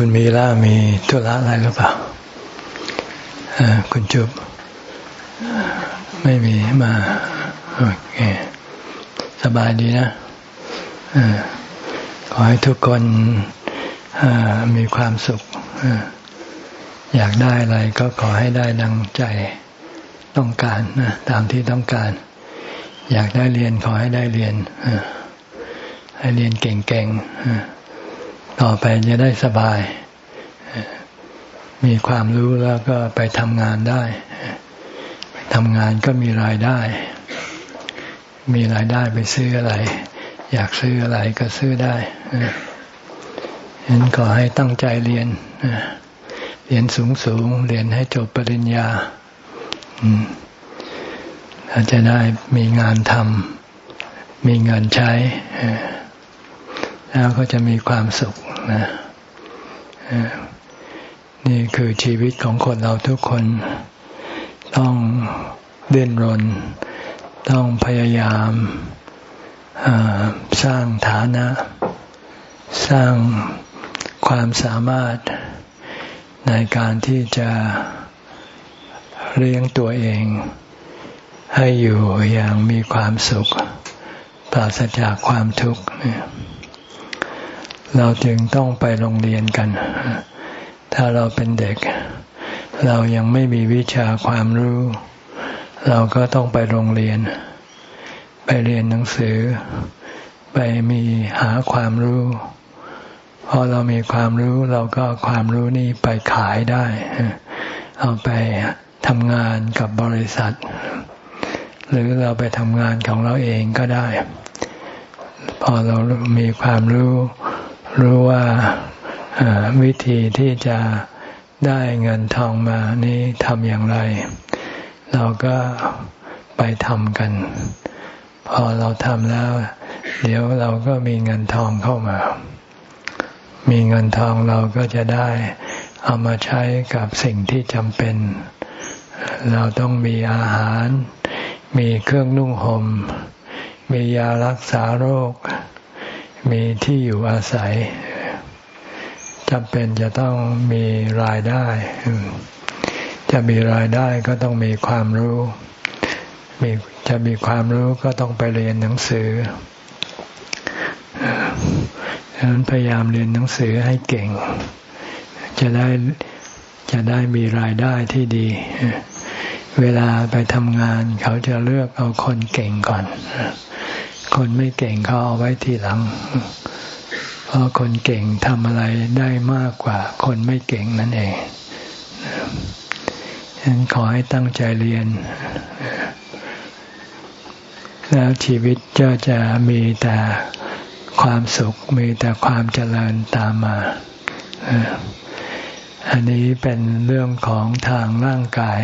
คุณมีล่ามีธุระอะไรหรือเปล่าคุณจุบไม่มีมาโอเคสบายดีนะอขอให้ทุกคนมีความสุขอยากได้อะไรก็ขอให้ได้ดังใจต้องการนะตามที่ต้องการ อยากได้เรียนขอให้ได้เรียนให้เรียนเก่งๆ ต่อไปจะได้สบาย มีความรู้แล้วก็ไปทำงานได้ทำงานก็มีรายได้ มีรายได้ไปซื้ออะไร อยากซื้ออะไรก็ซื้อได้ฉะนั้นขอให้ตั้งใจเรียนเรียนสูงสูงเรียนให้จบปริญญาเราจะได้มีงานทำมีเงินใช้ แล้วก็จะมีความสุขนะนี่คือชีวิตของคนเราทุกคน ต้องเดินรน ต้องพยายามสร้างฐานะ สร้างความสามารถในการที่จะเลี้ยงตัวเอง ให้อยู่อย่างมีความสุข ปราศจากความทุกข์เเราจึงต้องไปโรงเรียนกัน ถ้าเราเป็นเด็ก เรายังไม่มีวิชาความรู้ เราก็ต้องไปโรงเรียน ไปเรียนหนังสือ ไปมีหาความรู้ พอเรามีความรู้เราก็ความรู้นี้ไปขายได้ เอาไปทำงานกับบริษัท หรือเราไปทำงานของเราเองก็ได้ พอเรามีความรู้ รู้ว่าวิธีที่จะได้เงินทองมานี้ทำอย่างไร เราก็ไปทำกัน พอเราทำแล้ว เดี๋ยวเราก็มีเงินทองเข้ามา มีเงินทองเราก็จะได้เอามาใช้กับสิ่งที่จำเป็น เราต้องมีอาหาร มีเครื่องนุ่งหม่มมียารักษาโรค มีที่อยู่อาศัยจำเป็นจะต้องมีรายได้ จะมีรายได้ก็ต้องมีความรู้มีจะมีความรู้ก็ต้องไปเรียนหนังสือดังนั้นพยายามเรียนหนังสือให้เก่ง จะได้จะได้มีรายได้ที่ดี เวลาไปทำงาน เขาจะเลือกเอาคนเก่งก่อน คนไม่เก่งเขาเอาไว้ทีหลัง เพราะคนเก่งทำอะไรได้มากกว่า คนไม่เก่งนั่นเองฉะนั้นขอให้ตั้งใจเรียน แล้วชีวิตก็จะมีแต่ความสุขมีแต่ความเจริญตามมา อันนี้เป็นเรื่องของทางร่างกาย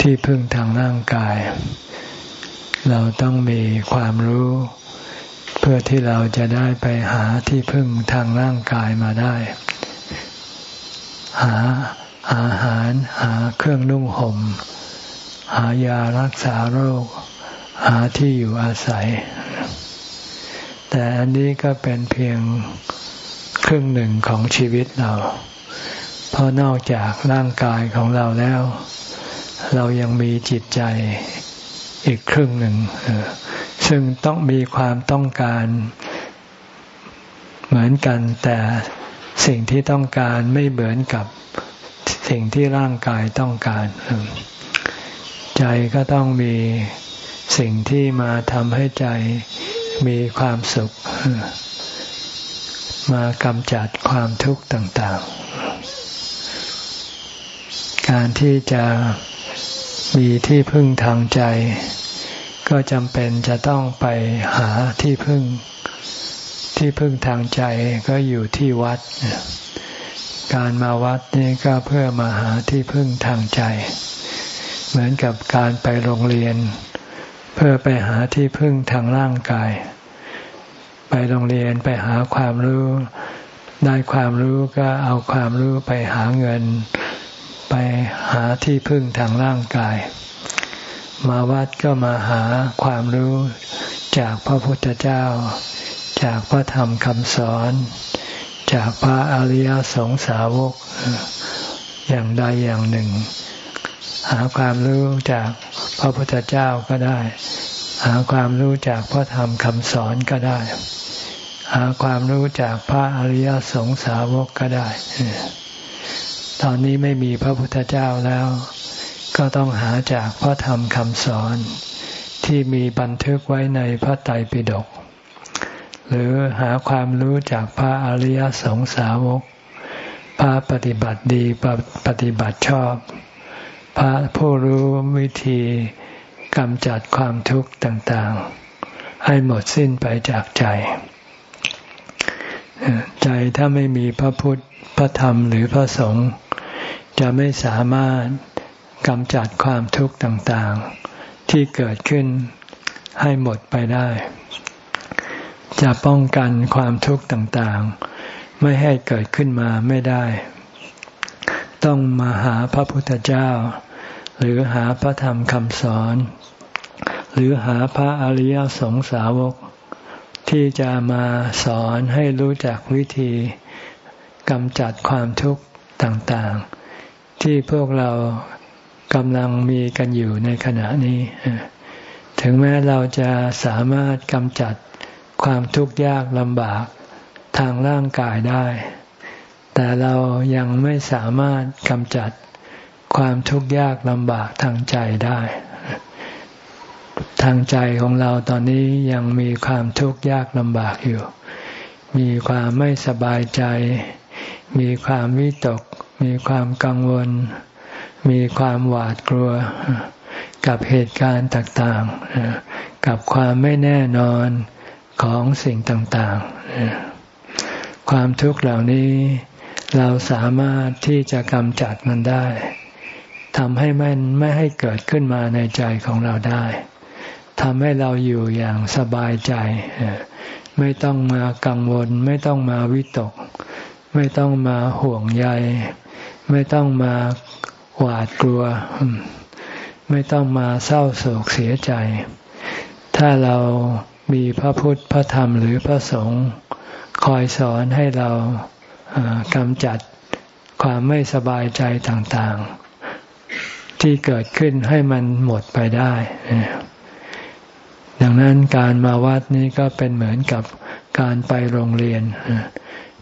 ที่พึ่งทางร่างกาย เราต้องมีความรู้ เพื่อที่เราจะได้ไปหาที่พึ่งทางร่างกายมาได้ หาอาหารหาเครื่องนุ่งหม่ม หายารักษาโรค หาที่อยู่อาศัย แต่อันนี้ก็เป็นเพียงครึ่งหนึ่งของชีวิตเรา เพราะนอกจากร่างกายของเราแล้ว เรายังมีจิตใจ อีกครึ่งหนึ่ง ซึ่งต้องมีความต้องการเหมือนกัน แต่สิ่งที่ต้องการไม่เหมือนกับสิ่งที่ร่างกายต้องการ ใจก็ต้องมีสิ่งที่มาทำให้ใจมีความสุข มากำจัดความทุกข์ต่าง ๆ การที่จะ มีที่พึ่งทางใจ ก็จำเป็นจะต้องไปหาที่พึ่ง ที่พึ่งทางใจก็อยู่ที่วัด การมาวัดนี่ก็เพื่อมาหาที่พึ่งทางใจ เหมือนกับการไปโรงเรียน เพื่อไปหาที่พึ่งทางร่างกาย ไปโรงเรียนไปหาความรู้ได้ความรู้ก็เอาความรู้ไปหาเงิน ไปหาที่พึ่งทางร่างกาย มาวัดก็มาหาความรู้จากพระพุทธเจ้า จากพระธรรมคำสอน จากพระอริยสงสาวก อย่างใดอย่างหนึ่ง หาความรู้จากพระพุทธเจ้าก็ได้ หาความรู้จากพระธรรมคำสอนก็ได้ หาความรู้จากพระอริยสงสาวกก็ได้ ตอนนี้ไม่มีพระพุทธเจ้าแล้ว ก็ต้องหาจากพระธรรมคำสอนที่มีบันทึกไว้ในพระไตรปิฎกหรือหาความรู้จากพระอริยสงสาวก พระปฏิบัติดีปฏิบัติชอบ พระผู้รู้วิธีกำจัดความทุกข์ต่างๆ ให้หมดสิ้นไปจากใจ ใจถ้าไม่มีพระพุทธ พระธรรมหรือพระสงฆ์จะไม่สามารถกำจัดความทุกข์ต่างๆ ที่เกิดขึ้นให้หมดไปได้ จะป้องกันความทุกข์ต่างๆ ไม่ให้เกิดขึ้นมาไม่ได้ ต้องมาหาพระพุทธเจ้า หรือหาพระธรรมคำสอน หรือหาพระอริยสงสาวก ที่จะมาสอนให้รู้จักวิธีกำจัดความทุกข์ต่างๆ ที่พวกเรากำลังมีกันอยู่ในขณะนี้ ถึงแม้เราจะสามารถกำจัดความทุกข์ยากลำบากทางร่างกายได้ แต่เรายังไม่สามารถกำจัดความทุกข์ยากลำบากทางใจได้ ทางใจของเราตอนนี้ยังมีความทุกข์ยากลำบากอยู่ มีความไม่สบายใจ มีความวิตก มีความกังวล มีความหวาดกลัว กับเหตุการณ์ต่างๆ กับความไม่แน่นอนของสิ่งต่างๆ ความทุกข์เหล่านี้เราสามารถที่จะกำจัดมันได้ทำให้มันไม่ให้เกิดขึ้นมาในใจของเราได้ ทำให้เราอยู่อย่างสบายใจ ไม่ต้องมากังวล ไม่ต้องมาวิตก ไม่ต้องมาห่วงใย ไม่ต้องมาหวาดกลัว ไม่ต้องมาเศร้าโศกเสียใจ ถ้าเรามีพระพุทธพระธรรมหรือพระสงฆ์คอยสอนให้เรากำจัดความไม่สบายใจต่างๆ ที่เกิดขึ้นให้มันหมดไปได้ ดังนั้นการมาวัดนี้ก็เป็นเหมือนกับการไปโรงเรียน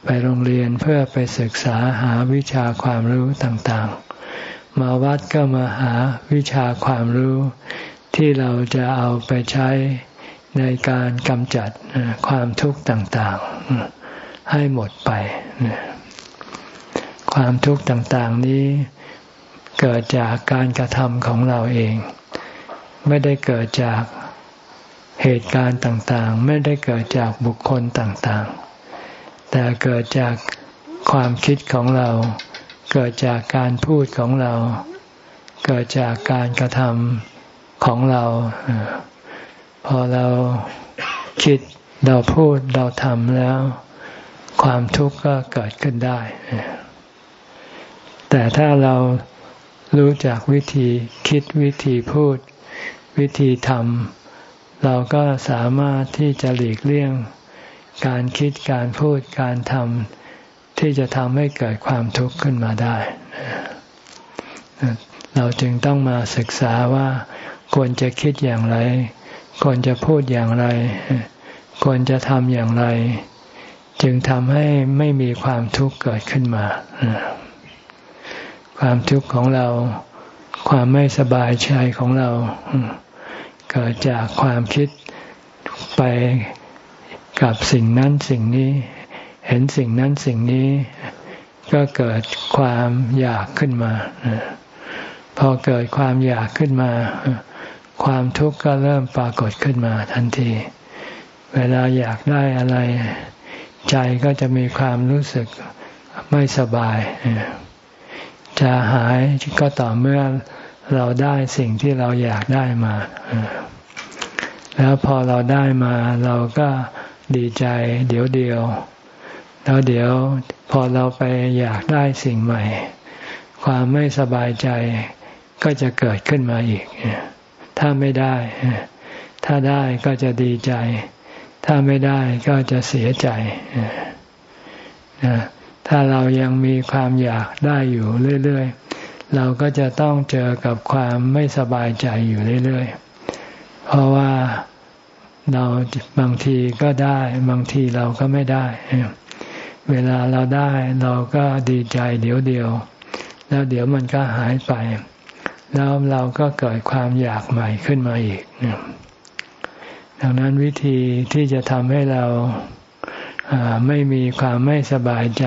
ไปโรงเรียนเพื่อไปศึกษาหาวิชาความรู้ต่างๆ มาวัดก็มาหาวิชาความรู้ ที่เราจะเอาไปใช้ในการกำจัดความทุกข์ต่างๆ ให้หมดไป ความทุกข์ต่างๆนี้เกิดจากการกระทำของเราเอง ไม่ได้เกิดจาก เหตุการณ์ต่างๆ ไม่ได้เกิดจากบุคคลต่างๆ แต่เกิดจากความคิดของเรา เกิดจากการพูดของเรา เกิดจากการกระทำของเรา พอเราคิดเราพูดเราทำแล้ว ความทุกข์ก็เกิดขึ้นได้ แต่ถ้าเรารู้จักวิธีคิดวิธีพูด วิธีทำ เราก็สามารถที่จะหลีกเลี่ยง การคิดการพูดการทำที่จะทำให้เกิดความทุกข์ขึ้นมาได้ เราจึงต้องมาศึกษาว่าควรจะคิดอย่างไร ควรจะพูดอย่างไร ควรจะทำอย่างไร จึงทำให้ไม่มีความทุกข์เกิดขึ้นมา ความทุกข์ของเรา ความไม่สบายใจของเรา เกิดจากความคิดไปกับสิ่งนั้นสิ่งนี้ เห็นสิ่งนั้นสิ่งนี้ ก็เกิดความอยากขึ้นมา พอเกิดความอยากขึ้นมา ความทุกข์ก็เริ่มปรากฏขึ้นมาทันที เวลาอยากได้อะไร ใจก็จะมีความรู้สึกไม่สบาย จะหายก็ต่อเมื่อ เราได้สิ่งที่เราอยากได้มา แล้วพอเราได้มาเราก็ดีใจ เดี๋ยวเดียว แล้วเดี๋ยวพอเราไปอยากได้สิ่งใหม่ ความไม่สบายใจก็จะเกิดขึ้นมาอีก ถ้าไม่ได้ ถ้าได้ก็จะดีใจ ถ้าไม่ได้ก็จะเสียใจถ้าเรายังมีความอยากได้อยู่เรื่อย ๆ เราก็จะต้องเจอกับความไม่สบายใจอยู่เรื่อยๆ เพราะว่าเราบางทีก็ได้ บางทีเราก็ไม่ได้ เวลาเราได้เราก็ดีใจเดี๋ยวเดียว แล้วเดี๋ยวมันก็หายไป แล้วเราก็เกิดความอยากใหม่ขึ้นมาอีก ดังนั้นวิธีที่จะทำให้เราไม่มีความไม่สบายใจ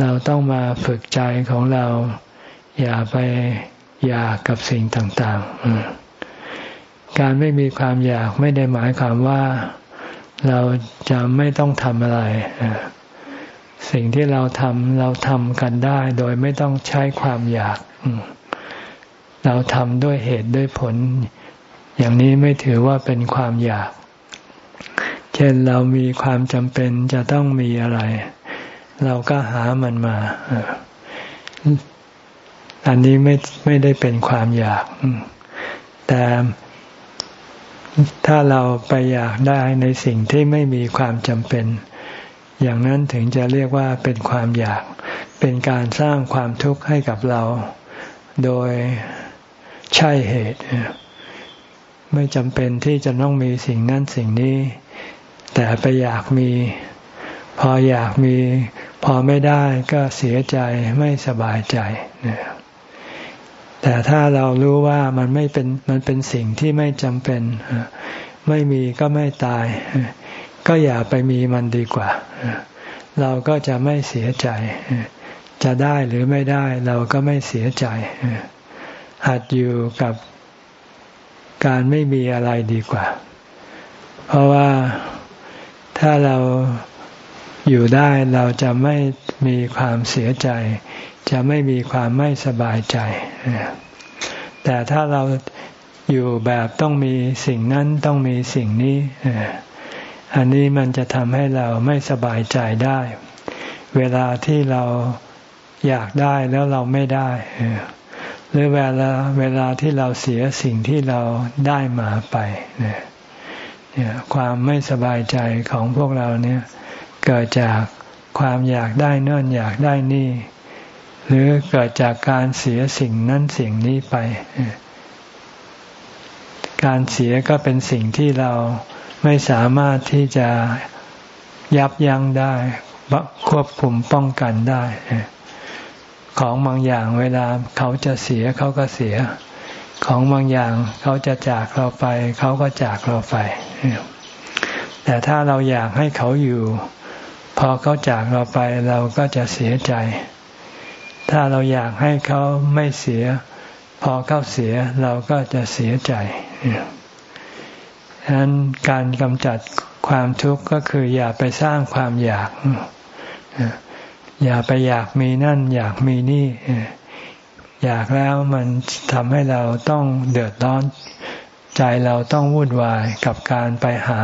เราต้องมาฝึกใจของเรา อย่าไปอยากกับสิ่งต่างๆ การไม่มีความอยากไม่ได้หมายความว่าเราจะไม่ต้องทำอะไร สิ่งที่เราทำเราทำกันได้ โดยไม่ต้องใช้ความอยาก เราทำด้วยเหตุด้วยผล อย่างนี้ไม่ถือว่าเป็นความอยาก เช่นเรามีความจำเป็นจะต้องมีอะไร เราก็หามันมา อันนี้ไม่ไม่ได้เป็นความอยาก แต่ถ้าเราไปอยากได้ในสิ่งที่ไม่มีความจำเป็น อย่างนั้นถึงจะเรียกว่าเป็นความอยาก เป็นการสร้างความทุกข์ให้กับเรา โดยใช่เหตุ ไม่จำเป็นที่จะต้องมีสิ่งนั้นสิ่งนี้ แต่ไปอยากมี พออยากมี พอไม่ได้ก็เสียใจไม่สบายใจ แต่ถ้าเรารู้ว่ามันไม่เป็นมันเป็นสิ่งที่ไม่จำเป็น ไม่มีก็ไม่ตาย ก็อย่าไปมีมันดีกว่า เราก็จะไม่เสียใจ จะได้หรือไม่ได้เราก็ไม่เสียใจ หัดอยู่กับการไม่มีอะไรดีกว่า เพราะว่าถ้าเราอยู่ได้เราจะไม่มีความเสียใจ จะไม่มีความไม่สบายใจ แต่ถ้าเราอยู่แบบต้องมีสิ่งนั้นต้องมีสิ่งนี้อันนี้มันจะทำให้เราไม่สบายใจได้ เวลาที่เราอยากได้แล้วเราไม่ได้หรือเวลาเวลาที่เราเสียสิ่งที่เราได้มาไปเนี่ยความไม่สบายใจของพวกเราเนี่ย เกิดจากความอยากได้นั่นอยากได้นี่ หรือเกิดจากการเสียสิ่งนั้นสิ่งนี้ไป การเสียก็เป็นสิ่งที่เราไม่สามารถที่จะยับยั้งได้ควบคุมป้องกันได้ ของบางอย่างเวลาเขาจะเสียเขาก็เสีย ของบางอย่างเขาจะจากเราไป เขาก็จากเราไป แต่ถ้าเราอยากให้เขาอยู่ พอเขาจากเราไปเราก็จะเสียใจ ถ้าเราอยากให้เขาไม่เสีย พอเขาเสียเราก็จะเสียใจฉะนั้นการกำจัดความทุกข์ก็คืออย่าไปสร้างความอยาก อย่าไปอยากมีนั่น อยากมีนี่ อยากแล้วมันทำให้เราต้องเดือดร้อน ใจเราต้องวุ่นวายกับการไปหา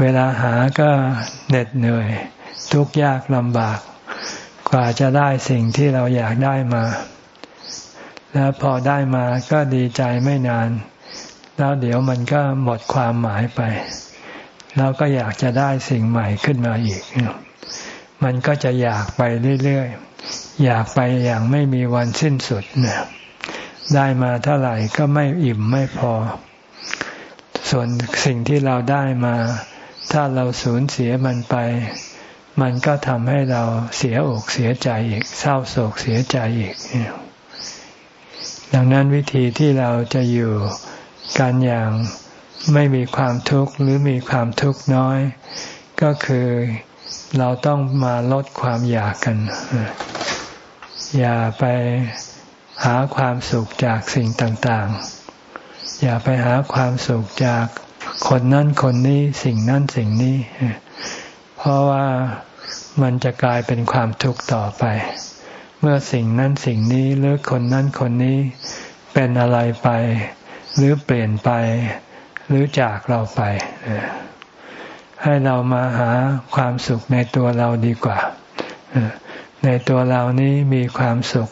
เวลาหาก็เหน็ดเหนื่อย ทุกข์ยากลำบาก กว่าจะได้สิ่งที่เราอยากได้มา แล้วพอได้มาก็ดีใจไม่นาน แล้วเดี๋ยวมันก็หมดความหมายไป แล้วก็อยากจะได้สิ่งใหม่ขึ้นมาอีก มันก็จะอยากไปเรื่อยๆ อยากไปอย่างไม่มีวันสิ้นสุดเนี่ยได้มาเท่าไหร่ก็ไม่อิ่มไม่พอ ส่วนสิ่งที่เราได้มา ถ้าเราสูญเสียมันไป มันก็ทำให้เราเสียอกเสียใจอีก เศร้าโศกเสียใจอีก ดังนั้นวิธีที่เราจะอยู่การอย่างไม่มีความทุกข์หรือมีความทุกข์น้อย ก็คือเราต้องมาลดความอยากกัน อย่าไปหาความสุขจากสิ่งต่างๆ อย่าไปหาความสุขจากคนนั้นคนนี้สิ่งนั้นสิ่งนี้ เพราะว่ามันจะกลายเป็นความทุกข์ต่อไป เมื่อสิ่งนั้นสิ่งนี้หรือคนนั้นคนนี้เป็นอะไรไป หรือเปลี่ยนไป หรือจากเราไป ให้เรามาหาความสุขในตัวเราดีกว่า ในตัวเรานี้มีความสุข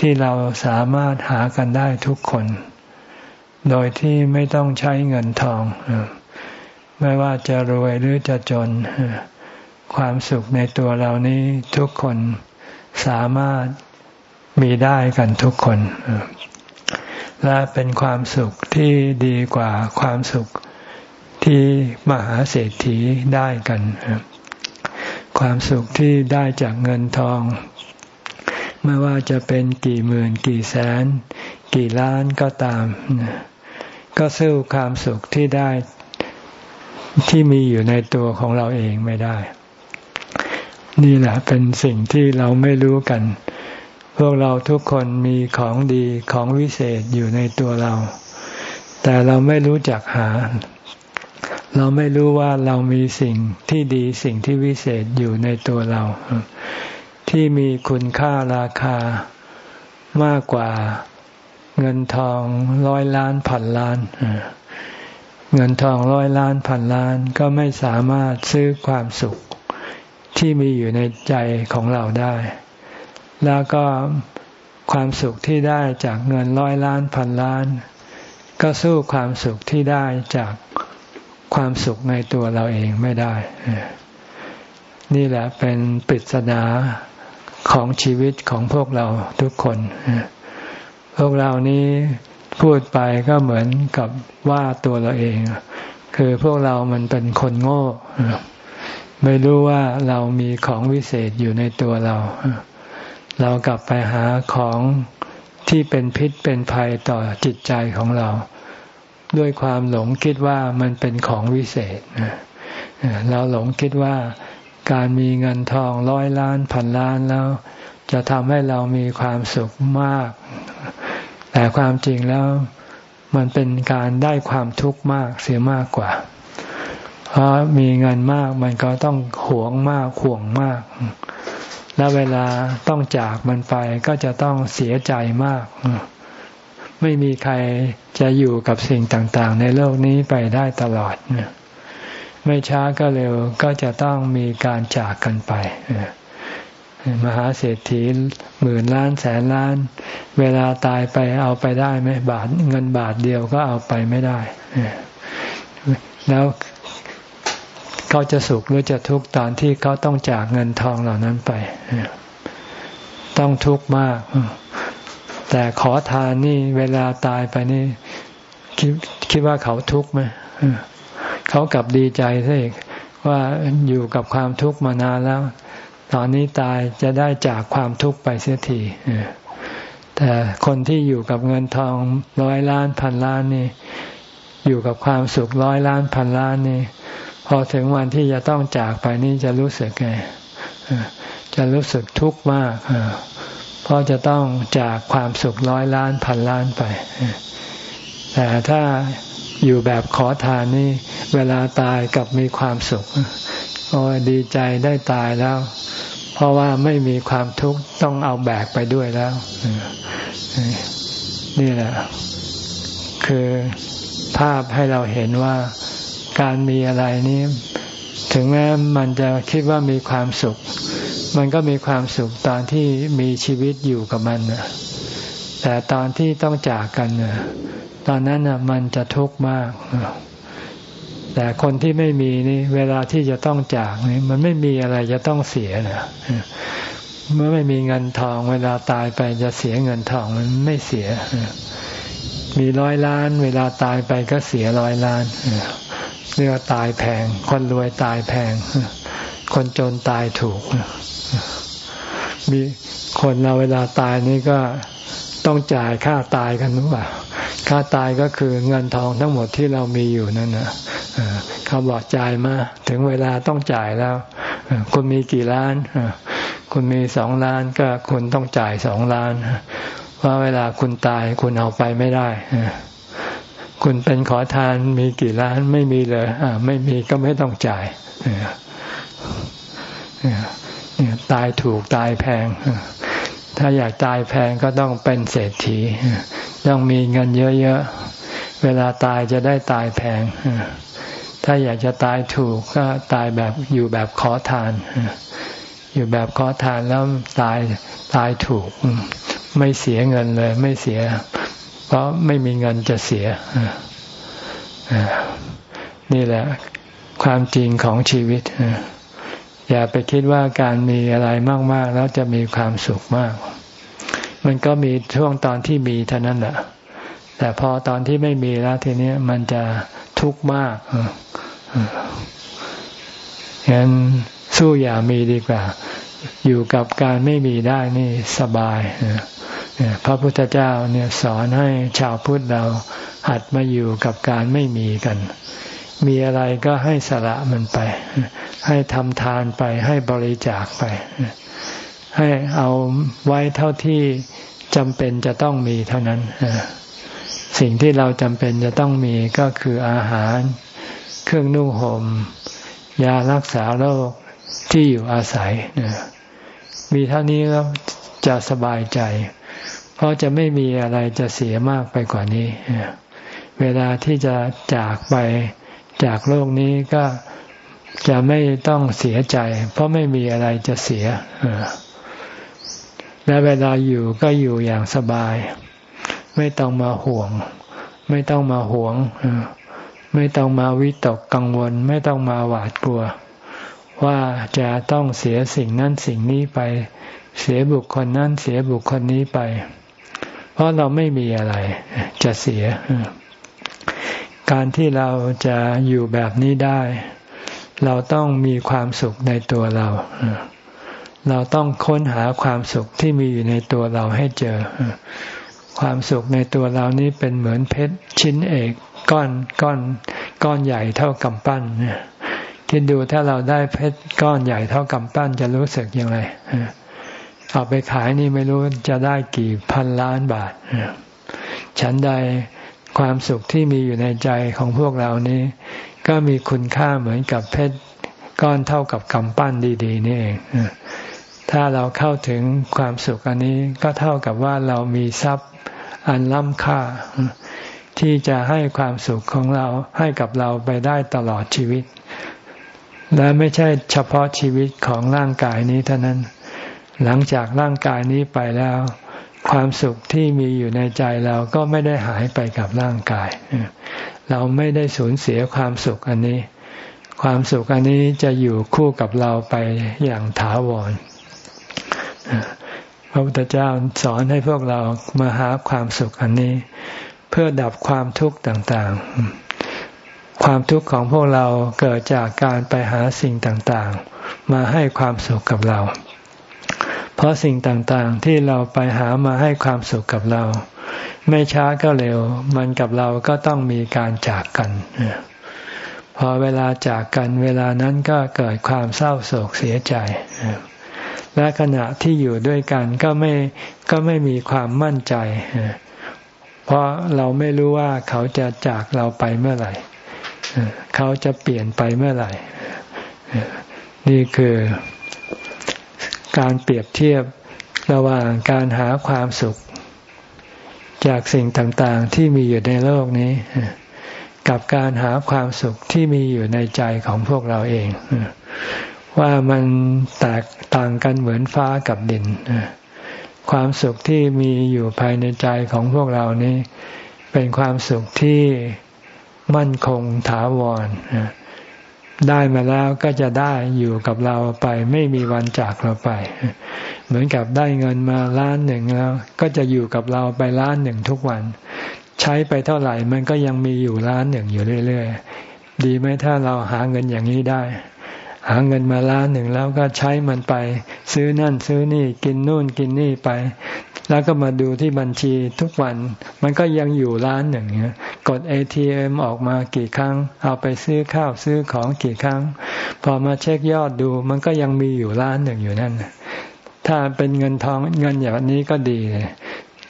ที่เราสามารถหากันได้ทุกคน โดยที่ไม่ต้องใช้เงินทอง ไม่ว่าจะรวยหรือจะจน ความสุขในตัวเรานี้ทุกคนสามารถมีได้กันทุกคน และเป็นความสุขที่ดีกว่าความสุขที่มหาเศรษฐีได้กัน ความสุขที่ได้จากเงินทอง ไม่ว่าจะเป็นกี่หมื่นกี่แสน กี่ล้านก็ตาม ก็สู้ความสุขที่ได้ที่มีอยู่ในตัวของเราเองไม่ได้ นี่แหละเป็นสิ่งที่เราไม่รู้กัน พวกเราทุกคนมีของดีของวิเศษอยู่ในตัวเรา แต่เราไม่รู้จักหา เราไม่รู้ว่าเรามีสิ่งที่ดีสิ่งที่วิเศษอยู่ในตัวเรา ที่มีคุณค่าราคามากกว่าเงินทองร้อยล้านพันล้าน เงินทองร้อยล้านพันล้านก็ไม่สามารถซื้อความสุข ที่มีอยู่ในใจของเราได้ แล้วก็ความสุขที่ได้จากเงินร้อยล้านพันล้าน ก็สู้ความสุขที่ได้จากความสุขในตัวเราเองไม่ได้ นี่แหละเป็นปริศนาของชีวิตของพวกเราทุกคน พวกเรานี้พูดไปก็เหมือนกับว่าตัวเราเอง คือพวกเรามันเป็นคนโง่ ไม่รู้ว่าเรามีของวิเศษอยู่ในตัวเรา เรากลับไปหาของที่เป็นพิษเป็นภัยต่อจิตใจของเรา ด้วยความหลงคิดว่ามันเป็นของวิเศษเราหลงคิดว่าการมีเงินทองร้อยล้านพันล้านแล้ว จะทำให้เรามีความสุขมาก แต่ความจริงแล้วมันเป็นการได้ความทุกข์มากเสียมากกว่า เพราะมีเงินมากมันก็ต้องหวงมากห่วงมาก แล้วเวลาต้องจากมันไปก็จะต้องเสียใจมาก ไม่มีใครจะอยู่กับสิ่งต่างๆ ในโลกนี้ไปได้ตลอด ไม่ช้าก็เร็วก็จะต้องมีการจากกันไปมหาเศรษฐีหมื่นล้านแสนล้าน เวลาตายไปเอาไปได้ไหมบาทเงินบาทเดียวก็เอาไปไม่ได้ แล้ว เขาจะสุขหรือจะทุกข์ตอนที่เขาต้องจากเงินทองเหล่านั้นไป ต้องทุกข์มาก แต่ขอทานนี่เวลาตายไปนี่ คิดคิดว่าเขาทุกข์ไหมเขากลับดีใจซะอีกว่าอยู่กับความทุกข์มานานแล้ว ตอนนี้ตายจะได้จากความทุกข์ไปเสียทีแต่คนที่อยู่กับเงินทองร้อยล้านพันล้านนี่ อยู่กับความสุขร้อยล้านพันล้านนี่ พอถึงวันที่จะต้องจากไปนี่จะรู้สึกไงจะรู้สึกทุกข์มากเพราะจะต้องจากความสุขร้อยล้านพันล้านไป แต่ถ้าอยู่แบบขอทานนี่เวลาตายกับมีความสุขโอ้ดีใจได้ตายแล้ว เพราะว่าไม่มีความทุกข์ต้องเอาแบกไปด้วยแล้ว นี่แหละ คือภาพให้เราเห็นว่า การมีอะไรนี้ ถึงแม้มันจะคิดว่ามีความสุข มันก็มีความสุขตอนที่มีชีวิตอยู่กับมันนะแต่ตอนที่ต้องจากกันตอนนั้นนะมันจะทุกข์มากแต่คนที่ไม่มีนี่เวลาที่จะต้องจากนี่มันไม่มีอะไรจะต้องเสียนะเมื่อไม่มีเงินทอง เวลาตายไปจะเสียเงินทองมันไม่เสียมีร้อยล้าน เวลาตายไปก็เสียร้อยล้าน เรียกว่าตายแพง คนรวยตายแพง คนจนตายถูก มีคนเราเวลาตายนี่ก็ต้องจ่ายค่าตายกันหรือเปล่าค่าตายก็คือเงินทองทั้งหมดที่เรามีอยู่นั่นนะเขาบอกจ่ายมา ถึงเวลาต้องจ่ายแล้ว คุณมีกี่ล้าน คุณมีสองล้านก็คุณต้องจ่ายสองล้าน เพราะเวลาคุณตายคุณเอาไปไม่ได้ คุณเป็นขอทานมีกี่ล้านไม่มีเลยไม่มีก็ไม่ต้องจ่ายตายถูกตายแพง ถ้าอยากตายแพงก็ต้องเป็นเศรษฐี ต้องมีเงินเยอะๆ เวลาตายจะได้ตายแพง ถ้าอยากจะตายถูกก็ตายแบบอยู่แบบขอทาน อยู่แบบขอทานแล้วตายตายถูก ไม่เสียเงินเลย ไม่เสีย เพราะไม่มีเงินจะเสีย นี่แหละความจริงของชีวิต อย่าไปคิดว่าการมีอะไรมาก ๆ แล้วจะมีความสุขมาก มันก็มีช่วงตอนที่มีเท่านั้นแหละแต่พอตอนที่ไม่มีแล้วทีนี้มันจะทุกข์มากฉะนั้นสู้อย่ามีดีกว่า อยู่กับการไม่มีได้นี่สบาย พระพุทธเจ้าเนี่ยสอนให้ชาวพุทธเราหัดมาอยู่กับการไม่มีกัน มีอะไรก็ให้สละมันไป ให้ทำทานไปให้บริจาคไป ให้เอาไว้เท่าที่จำเป็นจะต้องมีเท่านั้น สิ่งที่เราจำเป็นจะต้องมีก็คืออาหาร เครื่องนุ่งหม่มยารักษาโรคที่อยู่อาศัย มีเท่านี้แล้วจะสบายใจ เพราะจะไม่มีอะไรจะเสียมากไปกว่านี้ เวลาที่จะจากไปจากโลกนี้ก็จะไม่ต้องเสียใจ เพราะไม่มีอะไรจะเสีย และเวลาอยู่ก็อยู่อย่างสบาย ไม่ต้องมาห่วง ไม่ต้องมาหวง ไม่ต้องมาวิตกกังวล ไม่ต้องมาหวาดกลัว ว่าจะต้องเสียสิ่งนั้นสิ่งนี้ไป เสียบุคคลนั้นเสียบุคคลนี้ไป เพราะเราไม่มีอะไรจะเสีย การที่เราจะอยู่แบบนี้ได้ เราต้องมีความสุขในตัวเรา เราต้องค้นหาความสุขที่มีอยู่ในตัวเราให้เจอ ความสุขในตัวเรานี้เป็นเหมือนเพชรชิ้นเอกก้อนก้อนก้อนใหญ่เท่ากำปั้นคิดดูถ้าเราได้เพชรก้อนใหญ่เท่ากำปั้นจะรู้สึกยังไง เอาไปขายนี่ไม่รู้จะได้กี่พันล้านบาทฉันใดความสุขที่มีอยู่ในใจของพวกเรานี้ ก็มีคุณค่าเหมือนกับเพชรก้อนเท่ากับกำปั้นดีๆนี่เองถ้าเราเข้าถึงความสุขอันนี้ก็เท่ากับว่าเรามีทรัพย์อันล้ำค่า ที่จะให้ความสุขของเราให้กับเราไปได้ตลอดชีวิต และไม่ใช่เฉพาะชีวิตของร่างกายนี้เท่านั้น หลังจากร่างกายนี้ไปแล้ว ความสุขที่มีอยู่ในใจเราก็ไม่ได้หายไปกับร่างกาย เราไม่ได้สูญเสียความสุขอันนี้ ความสุขอันนี้จะอยู่คู่กับเราไปอย่างถาวรพระพุทธเจ้าสอนให้พวกเรามาหาความสุขอันนี้ เพื่อดับความทุกข์ต่างๆ ความทุกข์ของพวกเราเกิดจากการไปหาสิ่งต่างๆ มาให้ความสุขกับเรา เพราะสิ่งต่างๆที่เราไปหามาให้ความสุขกับเรา ไม่ช้าก็เร็ว มันกับเราก็ต้องมีการจากกันพอเวลาจากกันเวลานั้นก็เกิดความเศร้าโศกเสียใจ และขณะที่อยู่ด้วยกันก็ไม่ก็ไม่มีความมั่นใจ เพราะเราไม่รู้ว่าเขาจะจากเราไปเมื่อไหร่ เขาจะเปลี่ยนไปเมื่อไหร่ นี่คือ การเปรียบเทียบระหว่างการหาความสุข จากสิ่งต่างๆที่มีอยู่ในโลกนี้ กับการหาความสุขที่มีอยู่ในใจของพวกเราเอง ว่ามันแตกต่างกันเหมือนฟ้ากับดิน ความสุขที่มีอยู่ภายในใจของพวกเรานี้ เป็นความสุขที่มั่นคงถาวร ได้มาแล้วก็จะได้อยู่กับเราไป ไม่มีวันจากเราไป เหมือนกับได้เงินมาล้านหนึ่งแล้ว ก็จะอยู่กับเราไปล้านหนึ่งทุกวัน ใช้ไปเท่าไหร่มันก็ยังมีอยู่ล้านหนึ่งอยู่เรื่อยๆดีไหมถ้าเราหาเงินอย่างนี้ได้ หาเงินมาล้านหนึ่งแล้วก็ใช้มันไป ซื้อนั่นซื้อนี่กินนู่นกินนี่ไป แล้วก็มาดูที่บัญชีทุกวัน มันก็ยังอยู่ร้านหนึ่งเนี่ยกด ATM ออกมากี่ครั้ง เอาไปซื้อข้าวซื้อของกี่ครั้ง พอมาเช็คยอดดู มันก็ยังมีอยู่ร้านหนึ่งอยู่นั่นถ้าเป็นเงินทองเงินอย่างนี้ก็ดีเลย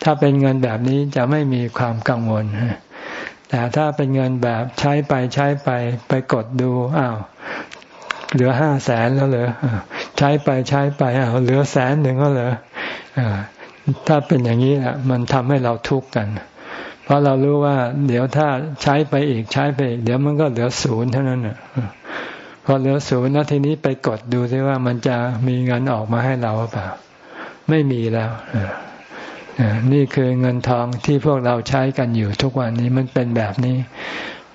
ถ้าเป็นเงินแบบนี้จะไม่มีความกังวลแต่ถ้าเป็นเงินแบบใช้ไปใช้ไป ไปกดดูอ้าว เหลือห้าแสนแล้วเหรอใช้ไปใช้ไปอ้าเหลือแสนหนึ่งก็เหรอถ้าเป็นอย่างนี้มันทำให้เราทุกข์กัน เพราะเรารู้ว่า เดี๋ยวถ้าใช้ไปอีกใช้ไปอีก เดี๋ยวมันก็เหลือศูนย์เท่านั้นอะพอเหลือศูนย์แล้วทีนี้ไปกดดูซิว่ามันจะมีเงินออกมาให้เราหรือเปล่า ไม่มีแล้วนี่คือเงินทองที่พวกเราใช้กันอยู่ทุกวันนี้มันเป็นแบบนี้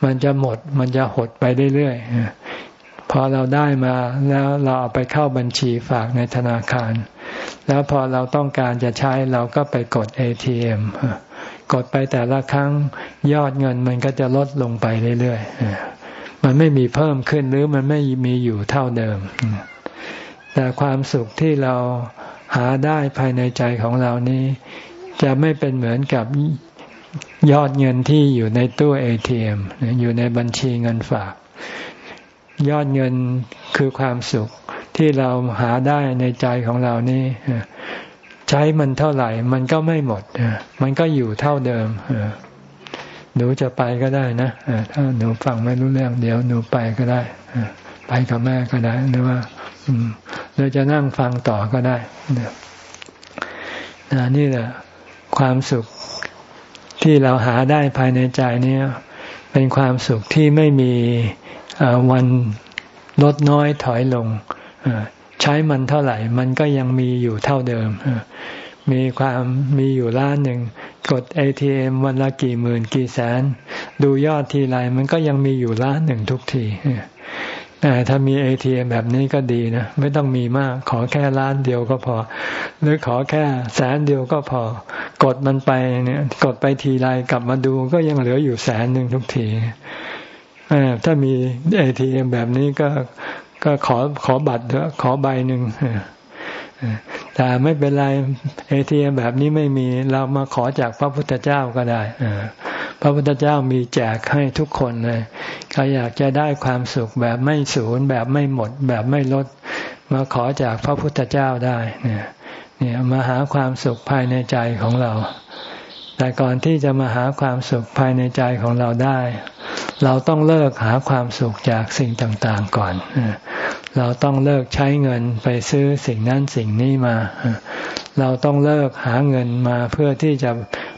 มันจะหมดมันจะหดไปเรื่อยๆ พอเราได้มาแล้วเราเอาไปเข้าบัญชีฝากในธนาคาร แล้วพอเราต้องการจะใช้เราก็ไปกด ATM กดไปแต่ละครั้งยอดเงินมันก็จะลดลงไปเรื่อยๆ มันไม่มีเพิ่มขึ้นหรือมันไม่มีอยู่เท่าเดิม แต่ความสุขที่เราหาได้ภายในใจของเรานี้ จะไม่เป็นเหมือนกับยอดเงินที่อยู่ในตู้เอทีเอ็มอยู่ในบัญชีเงินฝาก ยอดเงินคือความสุขที่เราหาได้ในใจของเรานี่ใช้มันเท่าไหร่ มันก็ไม่หมดมันก็อยู่เท่าเดิมหนูจะไปก็ได้นะถ้าหนูฟังไม่รู้เรื่องเดี๋ยวหนูไปก็ได้ไปกับแม่ก็ได้หรือว่าเราจะนั่งฟังต่อก็ได้นี่แหละความสุขที่เราหาได้ภายในใจนี้เป็นความสุขที่ไม่มี วันลดน้อยถอยลงใช้มันเท่าไหร่ มันก็ยังมีอยู่เท่าเดิมมีความมีอยู่ล้านหนึ่ง กด ATM วันละกี่หมื่นกี่แสน ดูยอดทีไรมันก็ยังมีอยู่ล้านหนึ่งทุกทีแต่ถ้ามีเอทีเอ็มแบบนี้ก็ดีนะ ไม่ต้องมีมาก ขอแค่ล้านเดียวก็พอ หรือขอแค่แสนเดียวก็พอ กดมันไปเนี่ย กดไปทีไรกลับมาดูก็ยังเหลืออยู่แสนหนึ่งทุกที ถ้ามีเอทีเอ็มแบบนี้ก็ก็ขอขอบัตรขอใบหนึ่งแต่ไม่เป็นไรเอทีเอ็มแบบนี้ไม่มีเรามาขอจากพระพุทธเจ้าก็ได้พระพุทธเจ้ามีแจกให้ทุกคนเลยใครอยากจะได้ความสุขแบบไม่สูญแบบไม่หมด แบบไม่ลด มาขอจากพระพุทธเจ้าได้เนี่ยเนี่ยมาหาความสุขภายในใจของเรา แต่ก่อนที่จะมาหาความสุขภายในใจของเราได้ เราต้องเลิกหาความสุขจากสิ่งต่างๆก่อน เราต้องเลิกใช้เงินไปซื้อสิ่งนั้นสิ่งนี้มา เราต้องเลิกหาเงินมาเพื่อที่จะ